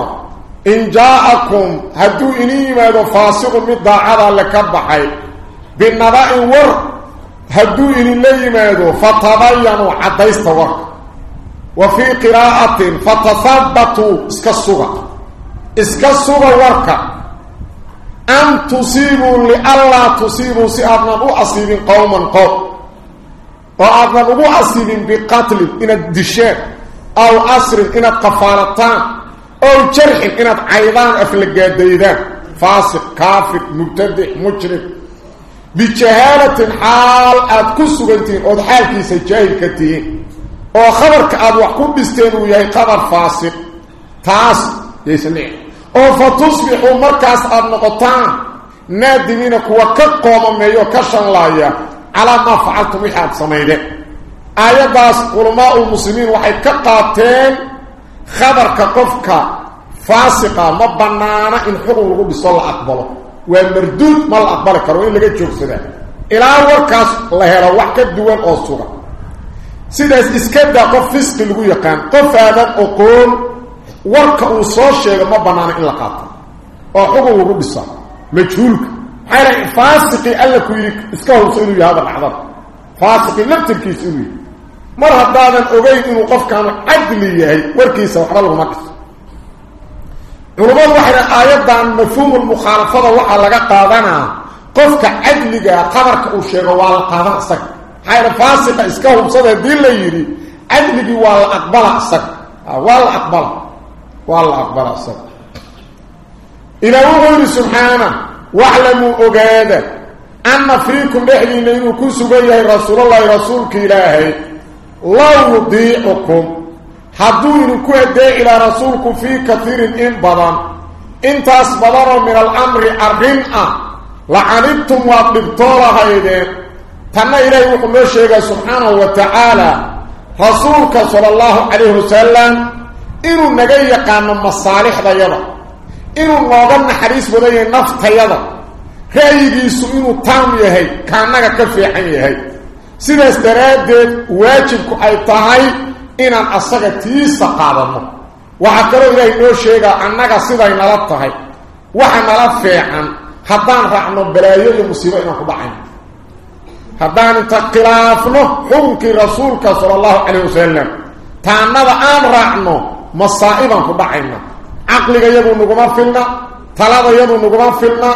إن جاءكم هدو إني مادو فاسق مدى عضا لكبحي بالنباء ور هدو إني مادو فتبينوا حتى ورق وفي قراءة فتثبتوا اسكسوا اسكسوا ورق أن تصيبوا لألا تصيبوا سأبنبو أصيبين قوما قوم. وأبنبو أصيبين بقتل إن الدشاء أو أسر إن القفارتان. أو جرح ان عيضان افلق ديدان فاسق كافر مبتدع مشرك. بجهالة حال أد كسوغتين أو حالكيس جاهل كتين أو خبرك أد وحكم بستين وياي خبر فاسق. تاس يسمع أو فتصبح مركز أد نقطان. نادمينك وكقوم ميو كشن لايا. على ما فعلتم احد سميدة. أيضا قرماء المسلمين وحيد كقاتين la aqbali karo in laga joogsadaa ilaa warkaas la helo wax ka duwan oo sugan sidaas iska daa qof fisqi lagu yaqaan qof aadan oqoon warka uu soo sheego ma bannaana in la qaato oo xukun lagu dhisa majhuulka maxaa yidhaha faasiqii alla ku yidhi iska hubso inuu yahay hada dhacdada faasiqii laftirkiisa inuu yahay yahay warkiisa waxba laguma dhiso culummadu waxay dhaha aayaddan mafhuumulmukhaalafada waxaa laga qaadanaa qofka cadligaa qabarka uu sheego waa la qaadan isaga maxaa yidha faasiqa iska hubsada haddii la yidhi cadligii waa la aqbala isaga waa la aqbala waa la aqbala isaga ilaa wuxuu yidhi subxaana waclamuu ogaada anna fiikum dhexdiinna inuu ku sugan yahay rasuulullahi rasuulka ilaahay idinku adeeci ilaa rasuulku fii kaiirin in badan intaas badanoo min alamri arrin ah lacanibtum waad dhibtoo lahaydeen tanna ilaahay wuxuu noo sheegay subxaanahu wa tacaala rasuulka sala allahu calayhi wasalam inuu naga yaqaano masaalixdayada inuu nooga naxariis badan yahay naftayada ra'yigiisu inuu taam yahay kaanaga ka fiican yahay tiisa qaadano waxaa kaloo ilaahay noo sheegaa annaga siday nala tahay waxa nala fiican haddaan raacno balaayo iyo musiibo inaan ku dhacayno haddaan inta khilaafno xukunkii rasuulka sala allahu calayh wasalam taannada aan raacno masaa'ibaan ku dhacayna caqliga yadu naguma filna talada yadu naguma filna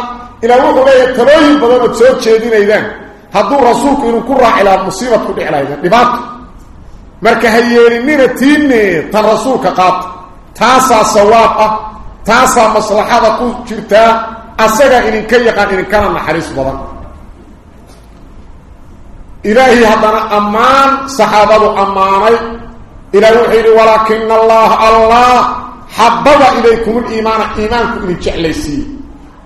ilaa wuxuu leeyahay talooyin badan ood soo jeedinaydaan هذا الرسول يقول إلى المصيبة كل إعلاجة لماذا؟ مالك هيرنين تيني تن رسولك قاط تاسا سواقة تاسا مصلحة كل شرطة أسجا إن كي يقال إن كان محريس بضا إلهي هذا أمان صحابة أماني إلهي وحيد ولكن الله الله حبب إليكم الإيمان إيمانكم إن جعل سيه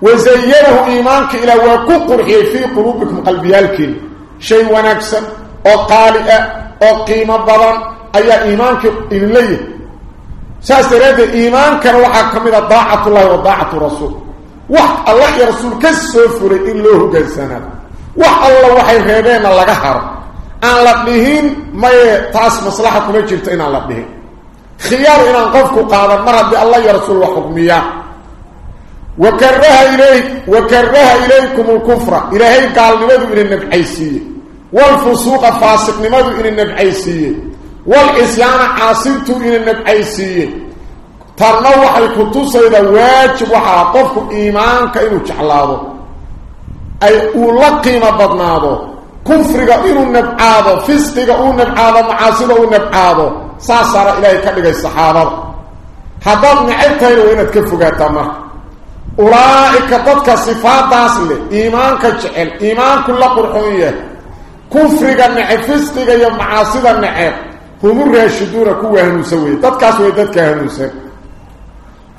وزينه إيمانك إلى وكقره في قلوبك وقلبي قلبيالك شيء ونكسا وقالئ وقيمة ضبا أي إيمانك إلي سأستريد إيمانك وحكا من ضاعة الله وضاعة رسول. وحق الله يا رسول كالسفر إلوه جلسنا وحق الله وحي غيبين الله غهر أن لقلهين ما يتعس مصلحكم يجلتين على لقلهين خيار إيمان قفكوا قادم مرد الله يا رسول وحكمياه وكرها إليه وكرها إليكم الكفرة إلهي قال لماذا إن النبحيسية والفسوق فاسق لماذا إن النبحيسية والإسلام إلي إن النبحيسية تلوح الكتوسة إذا واجب وحاطفك إيمان كإنه تحلاده أي أولقي ما بدناده. كفرك إنه النبحاده فسقك إنه النبحاده معاصمه إنه النبحاده ساسر إلهي كبير الصحابة. هذا من عبتين وإنه تكفك التمر أولئك تدك صفات داسل إيمان كجعل. إيمان كل قرحوية. كفر نحفز معاصد نحف هم الرشدور كو هنوسوي. تدك سوي تدك هنوسوي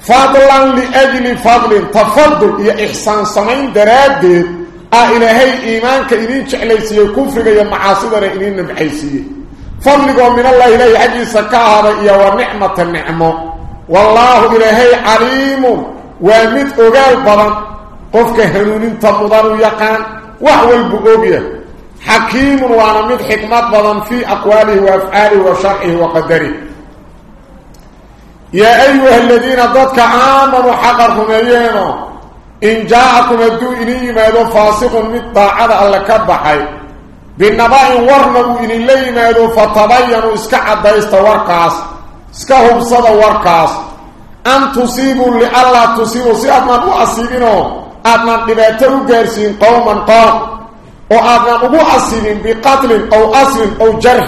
فضلا لأجل فضل. تفضل يا إحسان سمين دراد أهل هاي إيمان كإنين كجعليسي كفر معاصد نحفز نحفزي فضلك من الله إليه عجيسا كهر يا ونعمة النعمة. والله إلهي عليمه ومد أغال بضان قفك هنونين تبضان ويقان وهو البقوبية حكيم وعنمد حكمة بضان في أقواله وأفعاله وشرعه وقدره يا أيها الذين ضدك آمنوا حقركم أيينو إن جاءكم الدو إلى ما مادو فاسق مدى على اللكبحي بالنباين ورنو إني ما مادو فتبينوا اسكعد دايست ورقاس اسكهم صدى ورقاس أن تصيبوا لألا تصيبوا؟ سيئتنا أبو أصيبينه أبنا نباتروا جارسين قوما قام. وأبنا أبو أصيبين بقتل أو أصل أو جرح.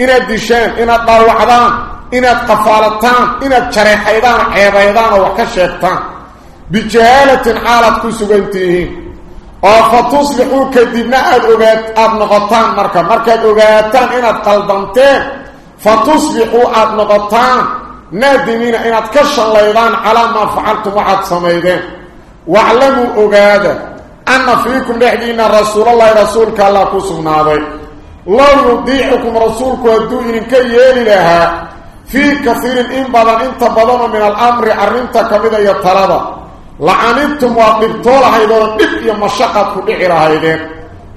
إلى الدشان إن الضروحان إلى القفالتان إن الشريحيدان عيبيدان وكشيطان بجهالة حالة كسو بنتيهين فتصلحوا كدبنا أدعوبات أبنا غطان مركب مركب أدعوبات إن القلبانتين فتصبحوا أبنا غطان مركب نادمين إن اتكش الليضان على ما فعلتم واحد سميدين. واعلموا اغادة أن فيكم لحدينا رسول الله رسولك الله كسونا ذي لو نضيحكم رسولك ودوين كي يلي لها. في كثير انبضا انت بضانا من الأمر ارنتا كمدا يطلبا لعنتم وقبطول هيدون نفيا مشاقة كبيرة هيدين.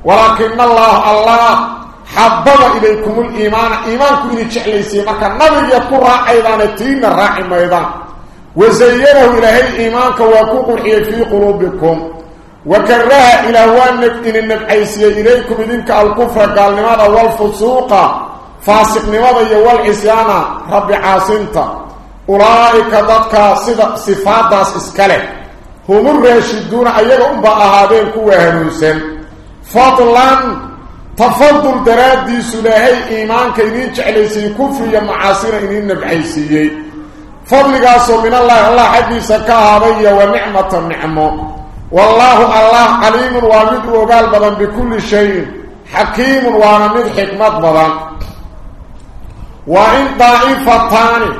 ولكن الله الله حبب إليكم الإيمان إيمانكم إني تحليسي مكا نبي يقرع أيضان التين الرحيم أيضا وزيّنه إلى هاي إيمانك وكوكم حي في قلوبكم. وكرّها إلى هوانك إن النبعيسي إليكم إذنك القفر قال لماذا والفسوق. فاسق لماذا يوال عسيانا. ربي عاصنت أولئك ضدك صفات داس إسكالي هم الرشدون أيضا أمبا أهدين كوهنوسين فاطلان فاطلان تفضل دراد دي سلاهي إيمان كينين جعليسي كفر يا معاصر إنين نبحيسي فضلك أصول من الله الله سكاها كهبي ونعمة النعمة والله الله عليم ومدر وقالبا بكل شيء حكيم ونمد حكمة بلا وإن ضعيفة تاني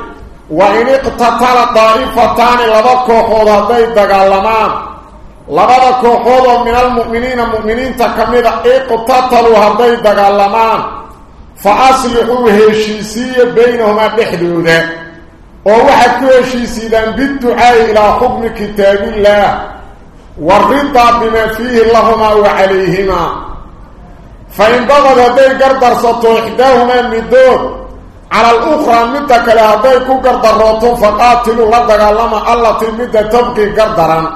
وإن اقتتل ضعيفة تاني لبقى خوضة ديدك اللمان لما لبدا كوخود من المؤمنين مؤمنين تكمل اي قتاتلو هدي دغالمان فاصلحوا هيشيسي بينهما بحدود أو واحد كوشيسي دان بدعاء إلى حكم كتاب الله والرضا بما فيه اللهم وعليهما فإن بغض هدي قردر سطو إحداهما من على الأخرى مدك لهدي كو قردر روتو فقاتلوا لدك اللهم التي مدى تبقي قردران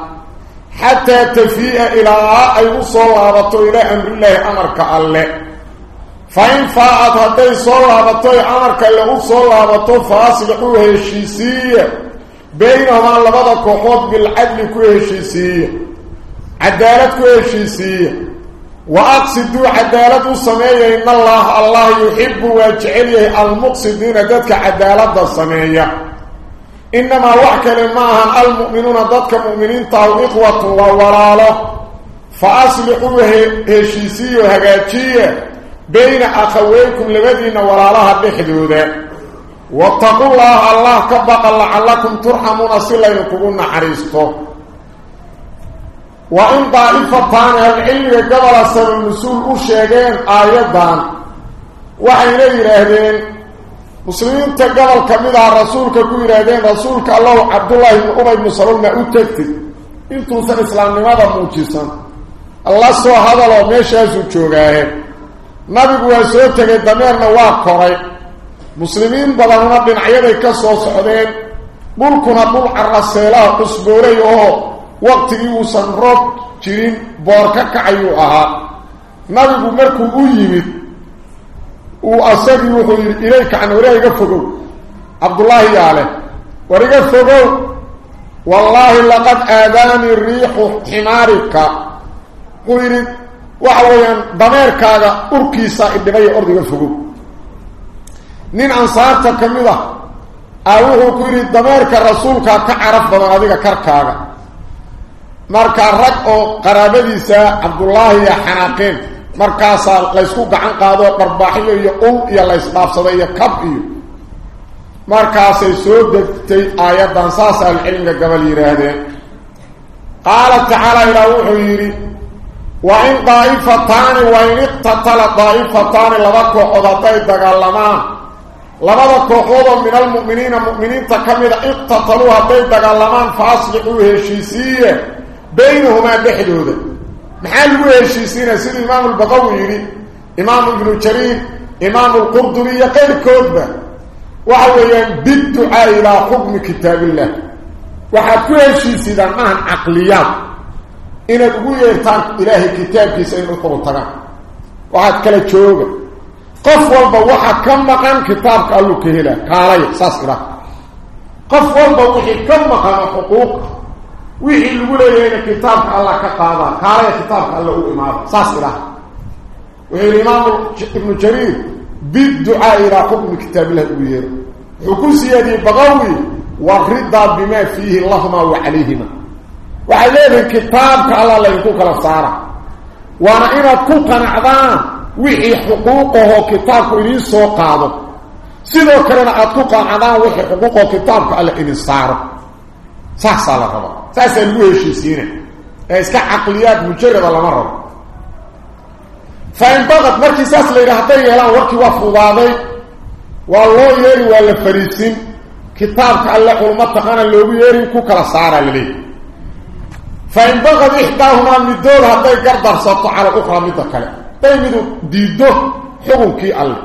حتى تفيئ إلى أي صلى الله أمر الله أمرك الله فإن فاعت حتى صلى الله أمرك الله صلى الله فاسقه الشيسية بينهما لبدا كحوط بالعدل كوه الشيسية عدالة كوه الشيسية واقصد عدالة السمية إن الله الله يحب ويجعل المقصدين ذاتك عدالة السمية إنما وحكا وحكل معها المؤمنون ضدك مؤمنين طاو إخوة ووالالة فأصلحوا هشيسية وهجاتية بين أخويكم لبدينا ولالها بحدودة واتقوا الله الله كبق الله علكم ترحمون صلى يقبون حريستو وإن ضائفة تانية العلم قبل السبب المسؤول أشيئين آيات دان وحين يرهدين ka mid aha rasuulka ku yidhaahdeen rasuulka allahu cabdullaahi ibnu ubay ibnu salulna u tegtid intuusan islaamnimada muujisan alla soo hadaloo meeshaasuu joogaahe nabigu waa soo tegay dameerna waa koray muslimiin badanuna dhinacyaday ka soo socdeen dhulkuna dhul caraseelaha cusboolay oo waqtigii uusan roob jirin boor ka kacayuu ahaa nabigu markuu u yimid war iga fogow wallaahi laqad aadaanii riixu ximaarika wuxuu yidhi waxa weeyaan dameerkaaga urkiisa idhibaya ord iga fogow nin ansaarta ka mid ah a wuxuu ku yidhi dameerka rasuulkaa ka caraf badan adiga karkaaga marka rag oo qaraabadiisa cabdullaahi iyo xanaaqeen markaasaa laysku gacan qaado dharbaaxyo iyo ul iyo laysdhaafsada iyo kab iyo markaasay soo degtay aayaddan saas ahlucilmiga gabal yidhaahdeen qaala tacaala ilaah wuxuu yidhi wa in daa'ifataani wa in iqtatala daa'ifataani laba kooxood hadday dagaalamaan labada kooxood oo min almu'miniina mu'miniinta ka mida iqtataluu hadday dagaalamaan faaslixuu heshiisiiye baynahumaa dhexdooda محلو هشيسين سيد امام البغوي امام ابن جرير امام القرطبي قال كوبا وهو يبدع إلى حكم كتاب الله وحكوا هشيسين ما عن عقليات ان تقول ان اله كتاب كيسين القرطبه وحد كلا جوج قف والبوحة كم مقام كتابك قال له كهلا كاريه ساسكرا قف والبوحة كم مقام حقوق وحي الولي هنا كتاب الله كقاضا قال كتاب الله إمام ساسرة وحي الإمام ابن جريب بالدعاء إلى حكم كتاب الله الولي حكوس يدي بغوي وغرد بما فيه اللهم وعليهما وعليه كتاب الله اللي يكون كالصارة ورأينا كتن عظام وحي حقوقه كتاب إليه سوقاضه سيدو كرنا أتوقع عظام وحي حقوقه كتاب الله إليه الصارة ee iska caqliyaad mujarada lama rabo fa in baqad markii saas la yidhaha hadday yeelaan warkii waa fudaaday waa loo yeeri waa la fariisin kitaabka alle culmo taqana loogu yeerin ku kala saaraa laleeyahy fa in baqad ixdaahumaa middood hadday gardarsato cala ukhraa midda kale hadday midu diiddo xukunkii alle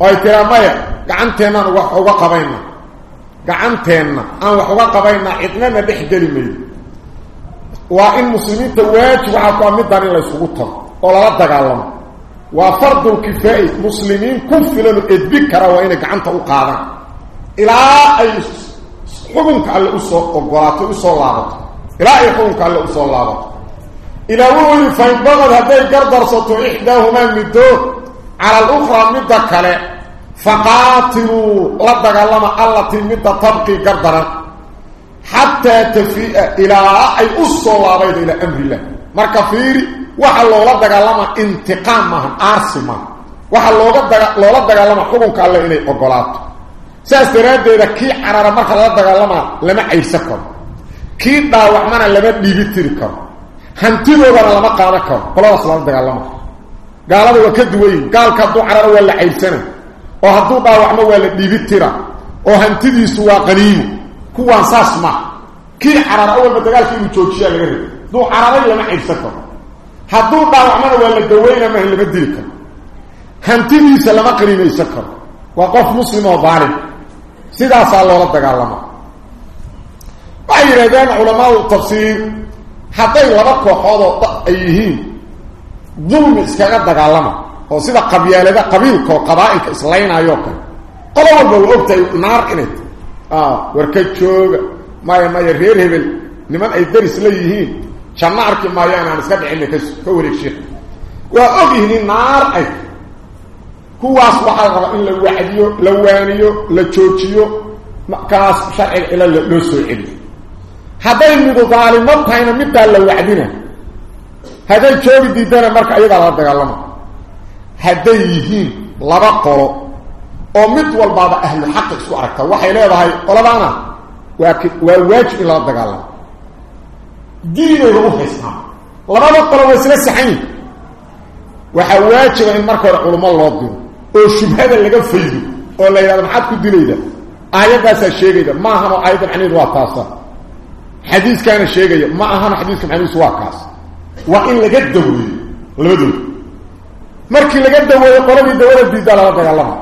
oo ay tiraa maya gacanteennaan wax uga qabayna in muslimiinta waajib waxaa ku a middan in laysugu tago oo lala dagaalamo waa fardul kifaa'i muslimiin ku filano edbi kara waa inay gacanta u qaadaan ilaa ay xukunka alle usoo ogolaato usoo laabato ilaa ay xukunka alle usoo laabato ilaa wuxuu yidhi fainbaqad hadday gardarsato ixdaahumaa middood cala alukhraa midda gardaran xataa tafi'a ilaa ay u soo laabaydo ilaa amrillah marka fiiri waxa loola dagaalama intiqaam maahan aarsi maaha waxa looga daga loola dagaalama xukunka alle inay ogolaato saas daraaddeeda kii carara marka lala dagaalamaa lama cayrsan karo kii dhaawacmana lama dhiibi tiri karo hantidoodana lama qaadan karo qoladaas lala dagaalama gaalada waa ka duwayin gaalka hadduu cararo waa la cayrsana oo hadduu dhaawacmo waa la dhiibi tira oo hantidiisu waa qaniimo kuwaan saas maaha kii carara awalba dagaalka inuu joojiyaa laga rabi hadduu cararay lama cayrsan karo. Hadduu dhaawacmana waa la daweyna maha lama dili karo. Hantidiisa lama qaniimaysan karo. Waa qof muslim oo daalim sidaasaa loola dagaalama waxay yidhahdeen culamaadu tafsiir hadday laba kooxood oo ay yihiin dulmi iskaga dagaalama oo sida qabyaalada qabiilka oo qabaa'ilka islaynaayoo kale qolo walba waa ogtahay naar inay war ka jooga maya maya reer hebel niman ay daris la yihiin janno arki maayaan aan iska dhicina ka wareegshe waa og yihiin naar ay kuwaas waxaa la rabaa in la wacdiyo la waaniyo la joojiyo kaas sharciga ila loo soo celiyo hadday midu daalimo tahayna middaa la wacdina hadday joogi diidana marka iyadaa lala dagaalama هديهين لبا قرو أو ميد والبا أهل الحق سو عرفت وحي لهي قلبانا واواج إلى دغال دين روح اسلام لبا قرو سلا سحين وحواجب ان مركه علماء لو دين أو شبهه لغا فيد أو لا يعلم حد كدليله ايات بس الشيء ما هو ايات الحنين واطاسا حديث كان الشيء ما هو حديث كان حديث واكاس وان لقد دوري لمدوري markii laga daweeyo qoladii dawada diiddaa lala dagaalama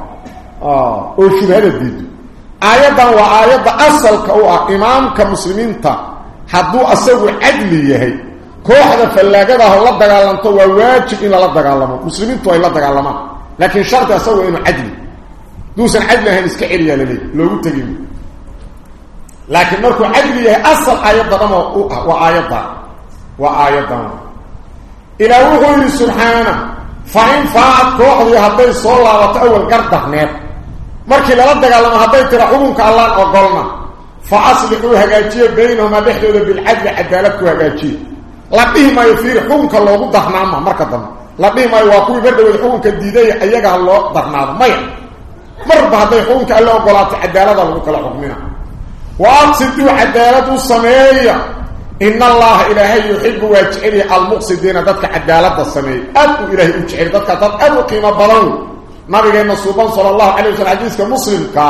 oo shubhada diido aayaddan waa aayadda asalka u ah imaamka muslimiinta hadduu asagu cadli yahay kooxda fallaagadaho la dagaalanto waa waajib in lala dagaalamo muslimiintu ay la dagaalamaan laakiin shardi asagu inuu cadli duusan cadli ahayn iska celiyaa laleey loogu tegin laakiin markuu cadli yahay asal aayadda dhamo u ah waa aayaddan waa aayaddan ilaa wuxuu yidhi subxaana فاين فاعت روح دي هبي صلى وتأول قرطه نيت مركي لا دغالما هبي ترى حكمك الله أو قلنا فاصلح وهجاجي بينهما بحل بالعدل عدالتك وهجاجي لبيه ما يثير حكمك لو دخنا ما مركة دم. لبيه ما يواكوي بده حكمك ديده ايغا لو دخنا ما يعني مر بعد حكمك الله أو قلات عدالته لو كل حكمنا واقصد عدالته السمائيه lagu kala xukmina wa aqsiduu cadaalad u sameeya in allaha ilaahay yuxibu waa jecelya almuqsidiina dadka cadaalada sameeya aad uu ilaahay u jecel dadka dad aad u qiimo badan nabigeena suuban sala allahu calay waslm xadiiska muslimka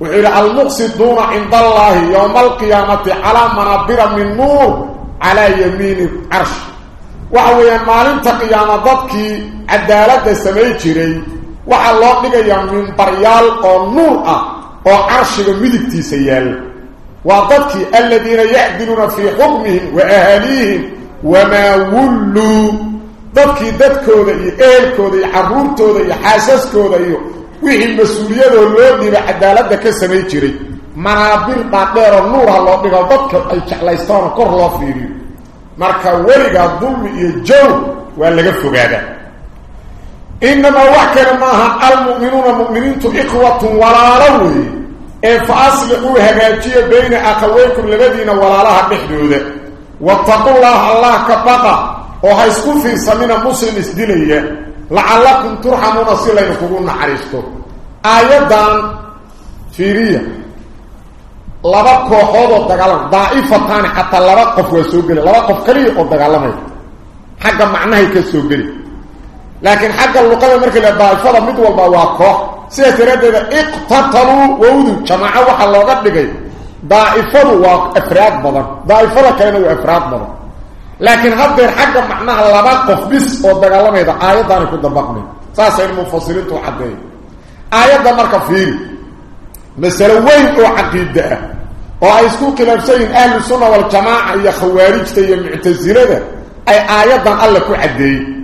wuxuu yidhi almuqsiduuna cinda allaahi yowma alqiyaamati calaa manabira min nuur calaa yamiini carshi waxa weeyaan maalinta qiyaama dadkii وضدك الذين يعدلون في حكمهم وأهليهم وما ولوا. ضدك ضدك وضعي إيه؟ إيلك وضعي إيه؟ عبورت وضعي إيه؟ حاسسك وضعي وهي المسؤولية والوضع لعدالة كسمية جري منابير طاقير النور الله ضدك أي شعلاستان كور الله فيه مركا ولغا ظلم يجو ولغفه بعد إنما وحكا لما المؤمنون مؤمنين تحقوة ولا روه إيه افاصلوا هجاتي بين اخويكم لبدينا ولا لها حدود واتقوا الله الله كبقى. وهي سكون في سمينا مسلم دينيه لعلكم ترحمون صله يكونون حريصتو. أيضا فيريا لبقوا هودو دغال ضعيفه كان حتى لبقوا سوغل لبقوا قليل قد دغالمه حاجة معناها كسوغل لكن حق اللقبه مركه لبا الفضل مد والبا واقه سيترددا اقتتلوا وودوا جماعة وحا لوغه دغاي ضعيفه واق افراد بدر ضعيفه كانوا افراد بدر لكن غير حق معناها لبا قف بس أو دغلميده ايتان كدبقني صار سير مفصلين تو حدي ايات مركه فيه مثل وين تو حقيده أو عايزكم كلام سين أهل السنة والجماعة يا خوارج تي المعتزله أي ايات الله كحديه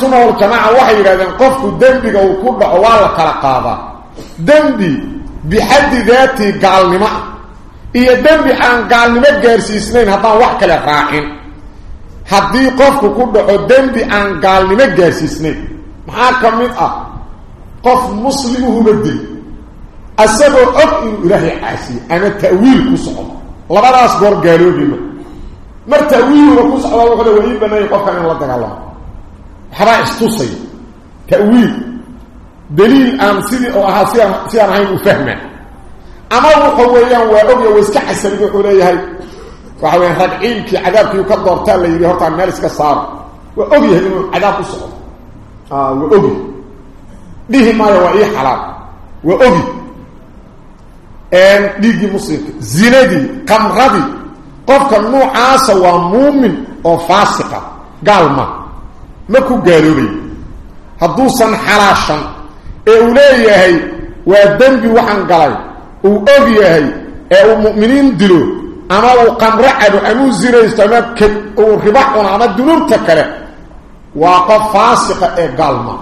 sunna waljamaaca waxay yidhahdeen qofku dembiga uu ku dhaco waa la kala qaadaa dembi bixaddi daatii gaalnimo ah iyo dembi aan gaalnimo gaarsiisnayn haddaan wax kale raacin haddii qofku ku dhaco dembi aan gaalnimo gaarsiisnayn maxaa ka mid ah qof muslimuhuba dil asagoo og inuu ilaahay caasiyo ama ta'wiil ku socdo labadaas goor gaaloobima mar ta'wiiluba ku socda wuxuuda waa ii banaayay qofkan in la dagaalamo waxbaa istusay ta'wiil daliil aan sidii oo ahaa siaan si aan ahayn u fahmaa ama wuxuu weeyaan waa ogya wa iska xasanig wuxuu leeyahay waxa weyaan ragciilkii cadaabkii ka doortaa la yidhi hortaan meel iska saaro waa ogyahay inuu cadaab ku socdo waa ogyahay dhihi maayo waa ii xalaal waa ogi dhiiggii muslimka zinadii qamradii qofka nuucaasa waa muumin oo faasiqa gaalma ma. Ku gaaloobay hadduusan xalaashan ee uu leeyahay waa dembi waxaan galay. Uu og yahay ee uu mu'miniin dilo ama uu qamro cabo ama uu zinaysto ama uu riba cuno ama dunuubta kale waa qof faasiqa ee gaalma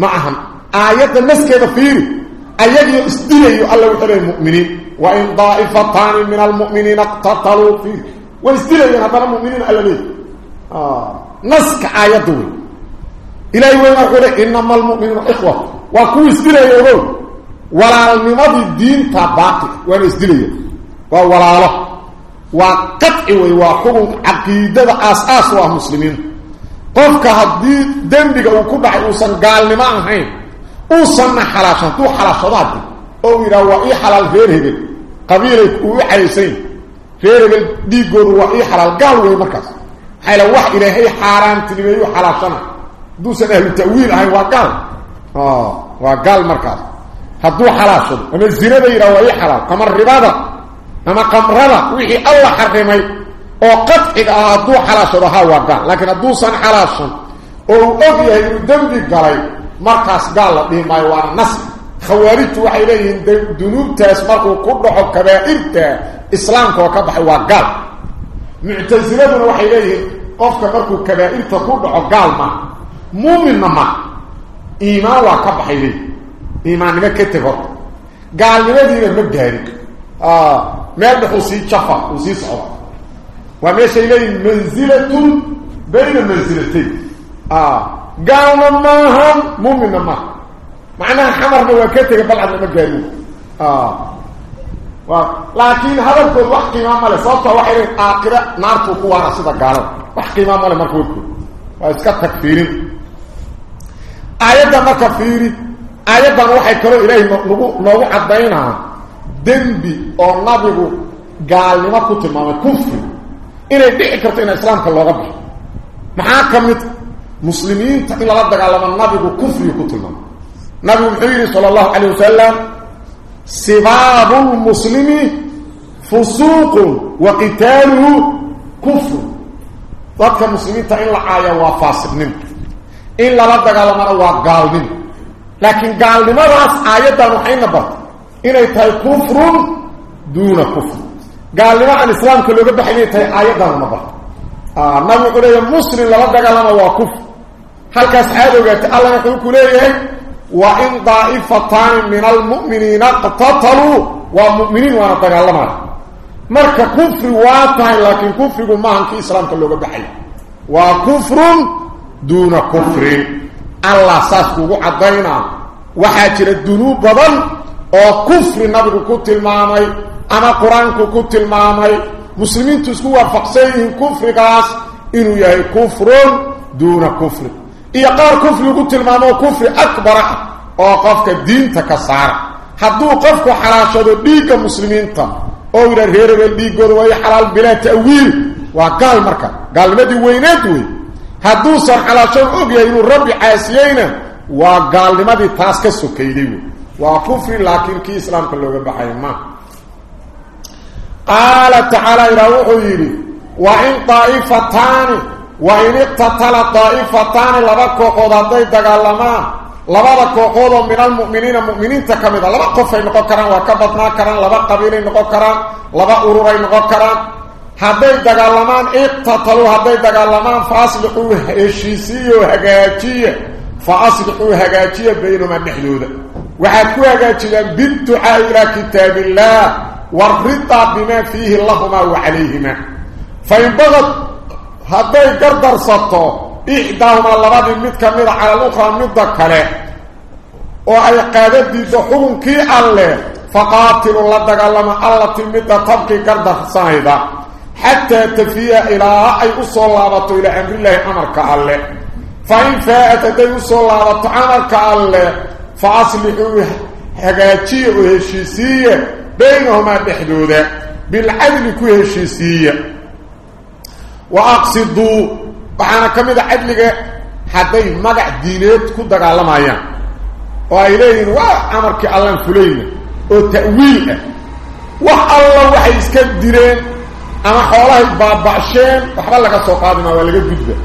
ma. Ahan. Aayadda naskeeda fiiri ayagii isdilayo alla wuxuu leeyahay mu'miniin وإن ضائفتان من المؤمنين اقتطلوا فيه. وإستلعي هذا المؤمنين على ليه؟ آه. نسك آياته إليه ويقول إنما المؤمنون إخوة؟ وكو إستلعي يقول. ولا المماضي الدين تباقي. وإن إستلعي وولا الله. وقطعوا ويواقبوا عقيدة أساس ومسلمين قفك هذه الدين بك وكو بحيوصا قال لما أنهين أوصا حراشا تو حراشا ضعبه أو يرا وحي حلال غير هبه قبيلك وحيسين غير ديغور وحي حلال قال وي مركز حيل وحي إلى هي حرام تدي وحلال سنه دوس أهل التاويل هاي وقال آه وقال مركز حدو حلال أنا زينه يرا اي حلال كما الرباده كما قمر الله وحي الله حرمي وقف اذا ادو حلال شرها وقال لكن ادوس حلال أو اوفي دم دي قال مركز قال دي ماي وأنا نسل khawaarijtu waxay leeyihiin dunuubtaas markuu ku dhaco kabaa'irta islaamka oo ka baxay waa gaal muctasiladuna waxay leeyihiin qofka markuu kabaa'irta ku dhaco gaal maaha muuminna maaha iimaan waa ka baxay leeyihi iimaannimo ka teg horta gaalnimadiina ma gaarin meel dhexuu sii jafa uu sii socda waa meeshay leeyihin manzilatun bayna mansilatayn gaalna maahan muuminna maaha macnaha xamarna waa ka tegay balcadna ma gaarin laakiin hadalkood wax qiimaa male sababta waxay leeyiin aakira naartuu ku waana sida gaalada wax qiimaa male marka warkood waa iska tagfiirin aayaddan marka fiiri aayaddan waxay kaloo ilaahay nagu noogu caddaynaa dembi oo nabigu gaalnimo ku tilmaamay kufri inay dhici karto ina islaamka looga baxo maxaa ka mid muslimiinta in نبي محمد صلى الله عليه وسلم سباب المسلم فسوق وقتاله كفر. وقت المسلمين تعين العاية وفاسق من إلا لدك على مرة وقال من لكن قال لمرأس آية دانوحين نبات إنا يتعي كفر دون كفر. قال لما عن إسلام كله قد حين يتعي آية دانو نبات آه، نبي قولي المسلم لدك على مرة وكفر. هل كاس حيث وقالت الله يقولي وإن ضائفتان من المؤمنين قتطلوا ومؤمنين وأنا طيب تقلمان مركة كفر واتان لكن كفر ما هنك إسلام كاللوغة بحي وكفر دون كفر. الله ساسكو عدينا. وحاجر الدنوب بضل وكفر نبقى كت المامي أنا قرآن كت المامي مسلمين تسكوا فقسين كفر قاس إنو يهي كفر دون كفر. يقار كفر قلت المامو كفر أكبر وقفك الدين تكسار حدو قفك حراشد ديك مسلمين تم أو در هير بالديك وي حلال بلا تأويل وقال مركا قال مدي وينيتو حدو سر حراشد اوك يهينو ربي عاسيين وقال مدي تاسك سكيدي وكفر لكن كي اسلام كلوغ بحيما قال تعالى روحي وإن طائفة تاني وإن اقتتل الطائفة تاني لبكو قوضا دي دقالما لبكو قوضا من المؤمنين المؤمنين تكمدا لبكو في نقوكران وكبتنا كران لبكو قبيلين نقوكران لبكو أروري نقوكران هذي دقالما اقتتلوا هذي دقالما فأصلقوا إشيسيو هكاتية فأصلقوا هكاتية بينما نحيودا وحكوا هكاتية بنت عائرة كتاب الله والرطة بما فيه اللهم وعليهما. فإن بغت هذي قردر سطو إحداهما اللباد مد كميدة على الأخرى مد كله وأي قادت دي دحوم كي الله فقاتلوا الله دقالما الله تمد تبقي قردر سايدا حتى تفيا إلى أي أصول الله إلى أمر الله أمرك الله فإن فاءت دي وأقصدوا بحانا كميدا عدلك حتى مقع دينيت كدقى لمايان وإليهن وأمرك الله فلين وتأويل وح الله وحي اسكت ديرين أما حوالها بابعشين وحبال لك السوقات ما ولك جدد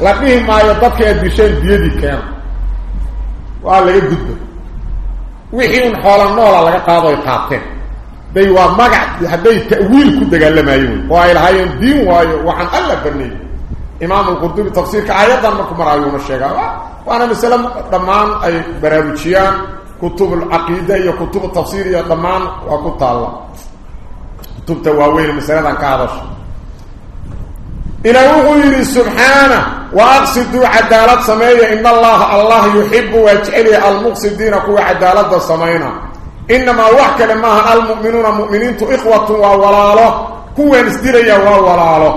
لكنهم ما يضبك يدبشين بيدي كان وقال لك wixii xoolo noola laga qaado ay qaateen day waa magac haday ta'wiil ku dagaalamaayeen oo ay lahaayeen diin waayo waxaan alla barnay imaam al-qurtubi tafsiirka aayadan markuu maraayuuna sheegaa waana masala dhammaan ay baraarujiyaan kutub al-aqida iyo kutub tafsiir iyo dhammaan waa ku taala kutubta waaweyn masaladan ka hadasho إلى وحير سبحانه وأقصدوا عدالة سمية إن الله الله يحب ويجعله المقصدين كوا عدالة سمينا إنما وحك لما المؤمنون مؤمنين إخوة وولاله كوا نسدريا وولاله.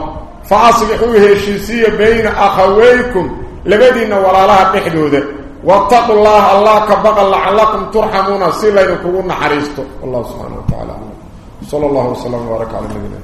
فأصلحوا هشيسية بين أخويكم لبدين ولالها بحدود واتقوا الله الله كبقى لعلكم ترحمون. سيلا يكون حريستو الله سبحانه وتعالى. صلى الله وسلم وبارك على نبينا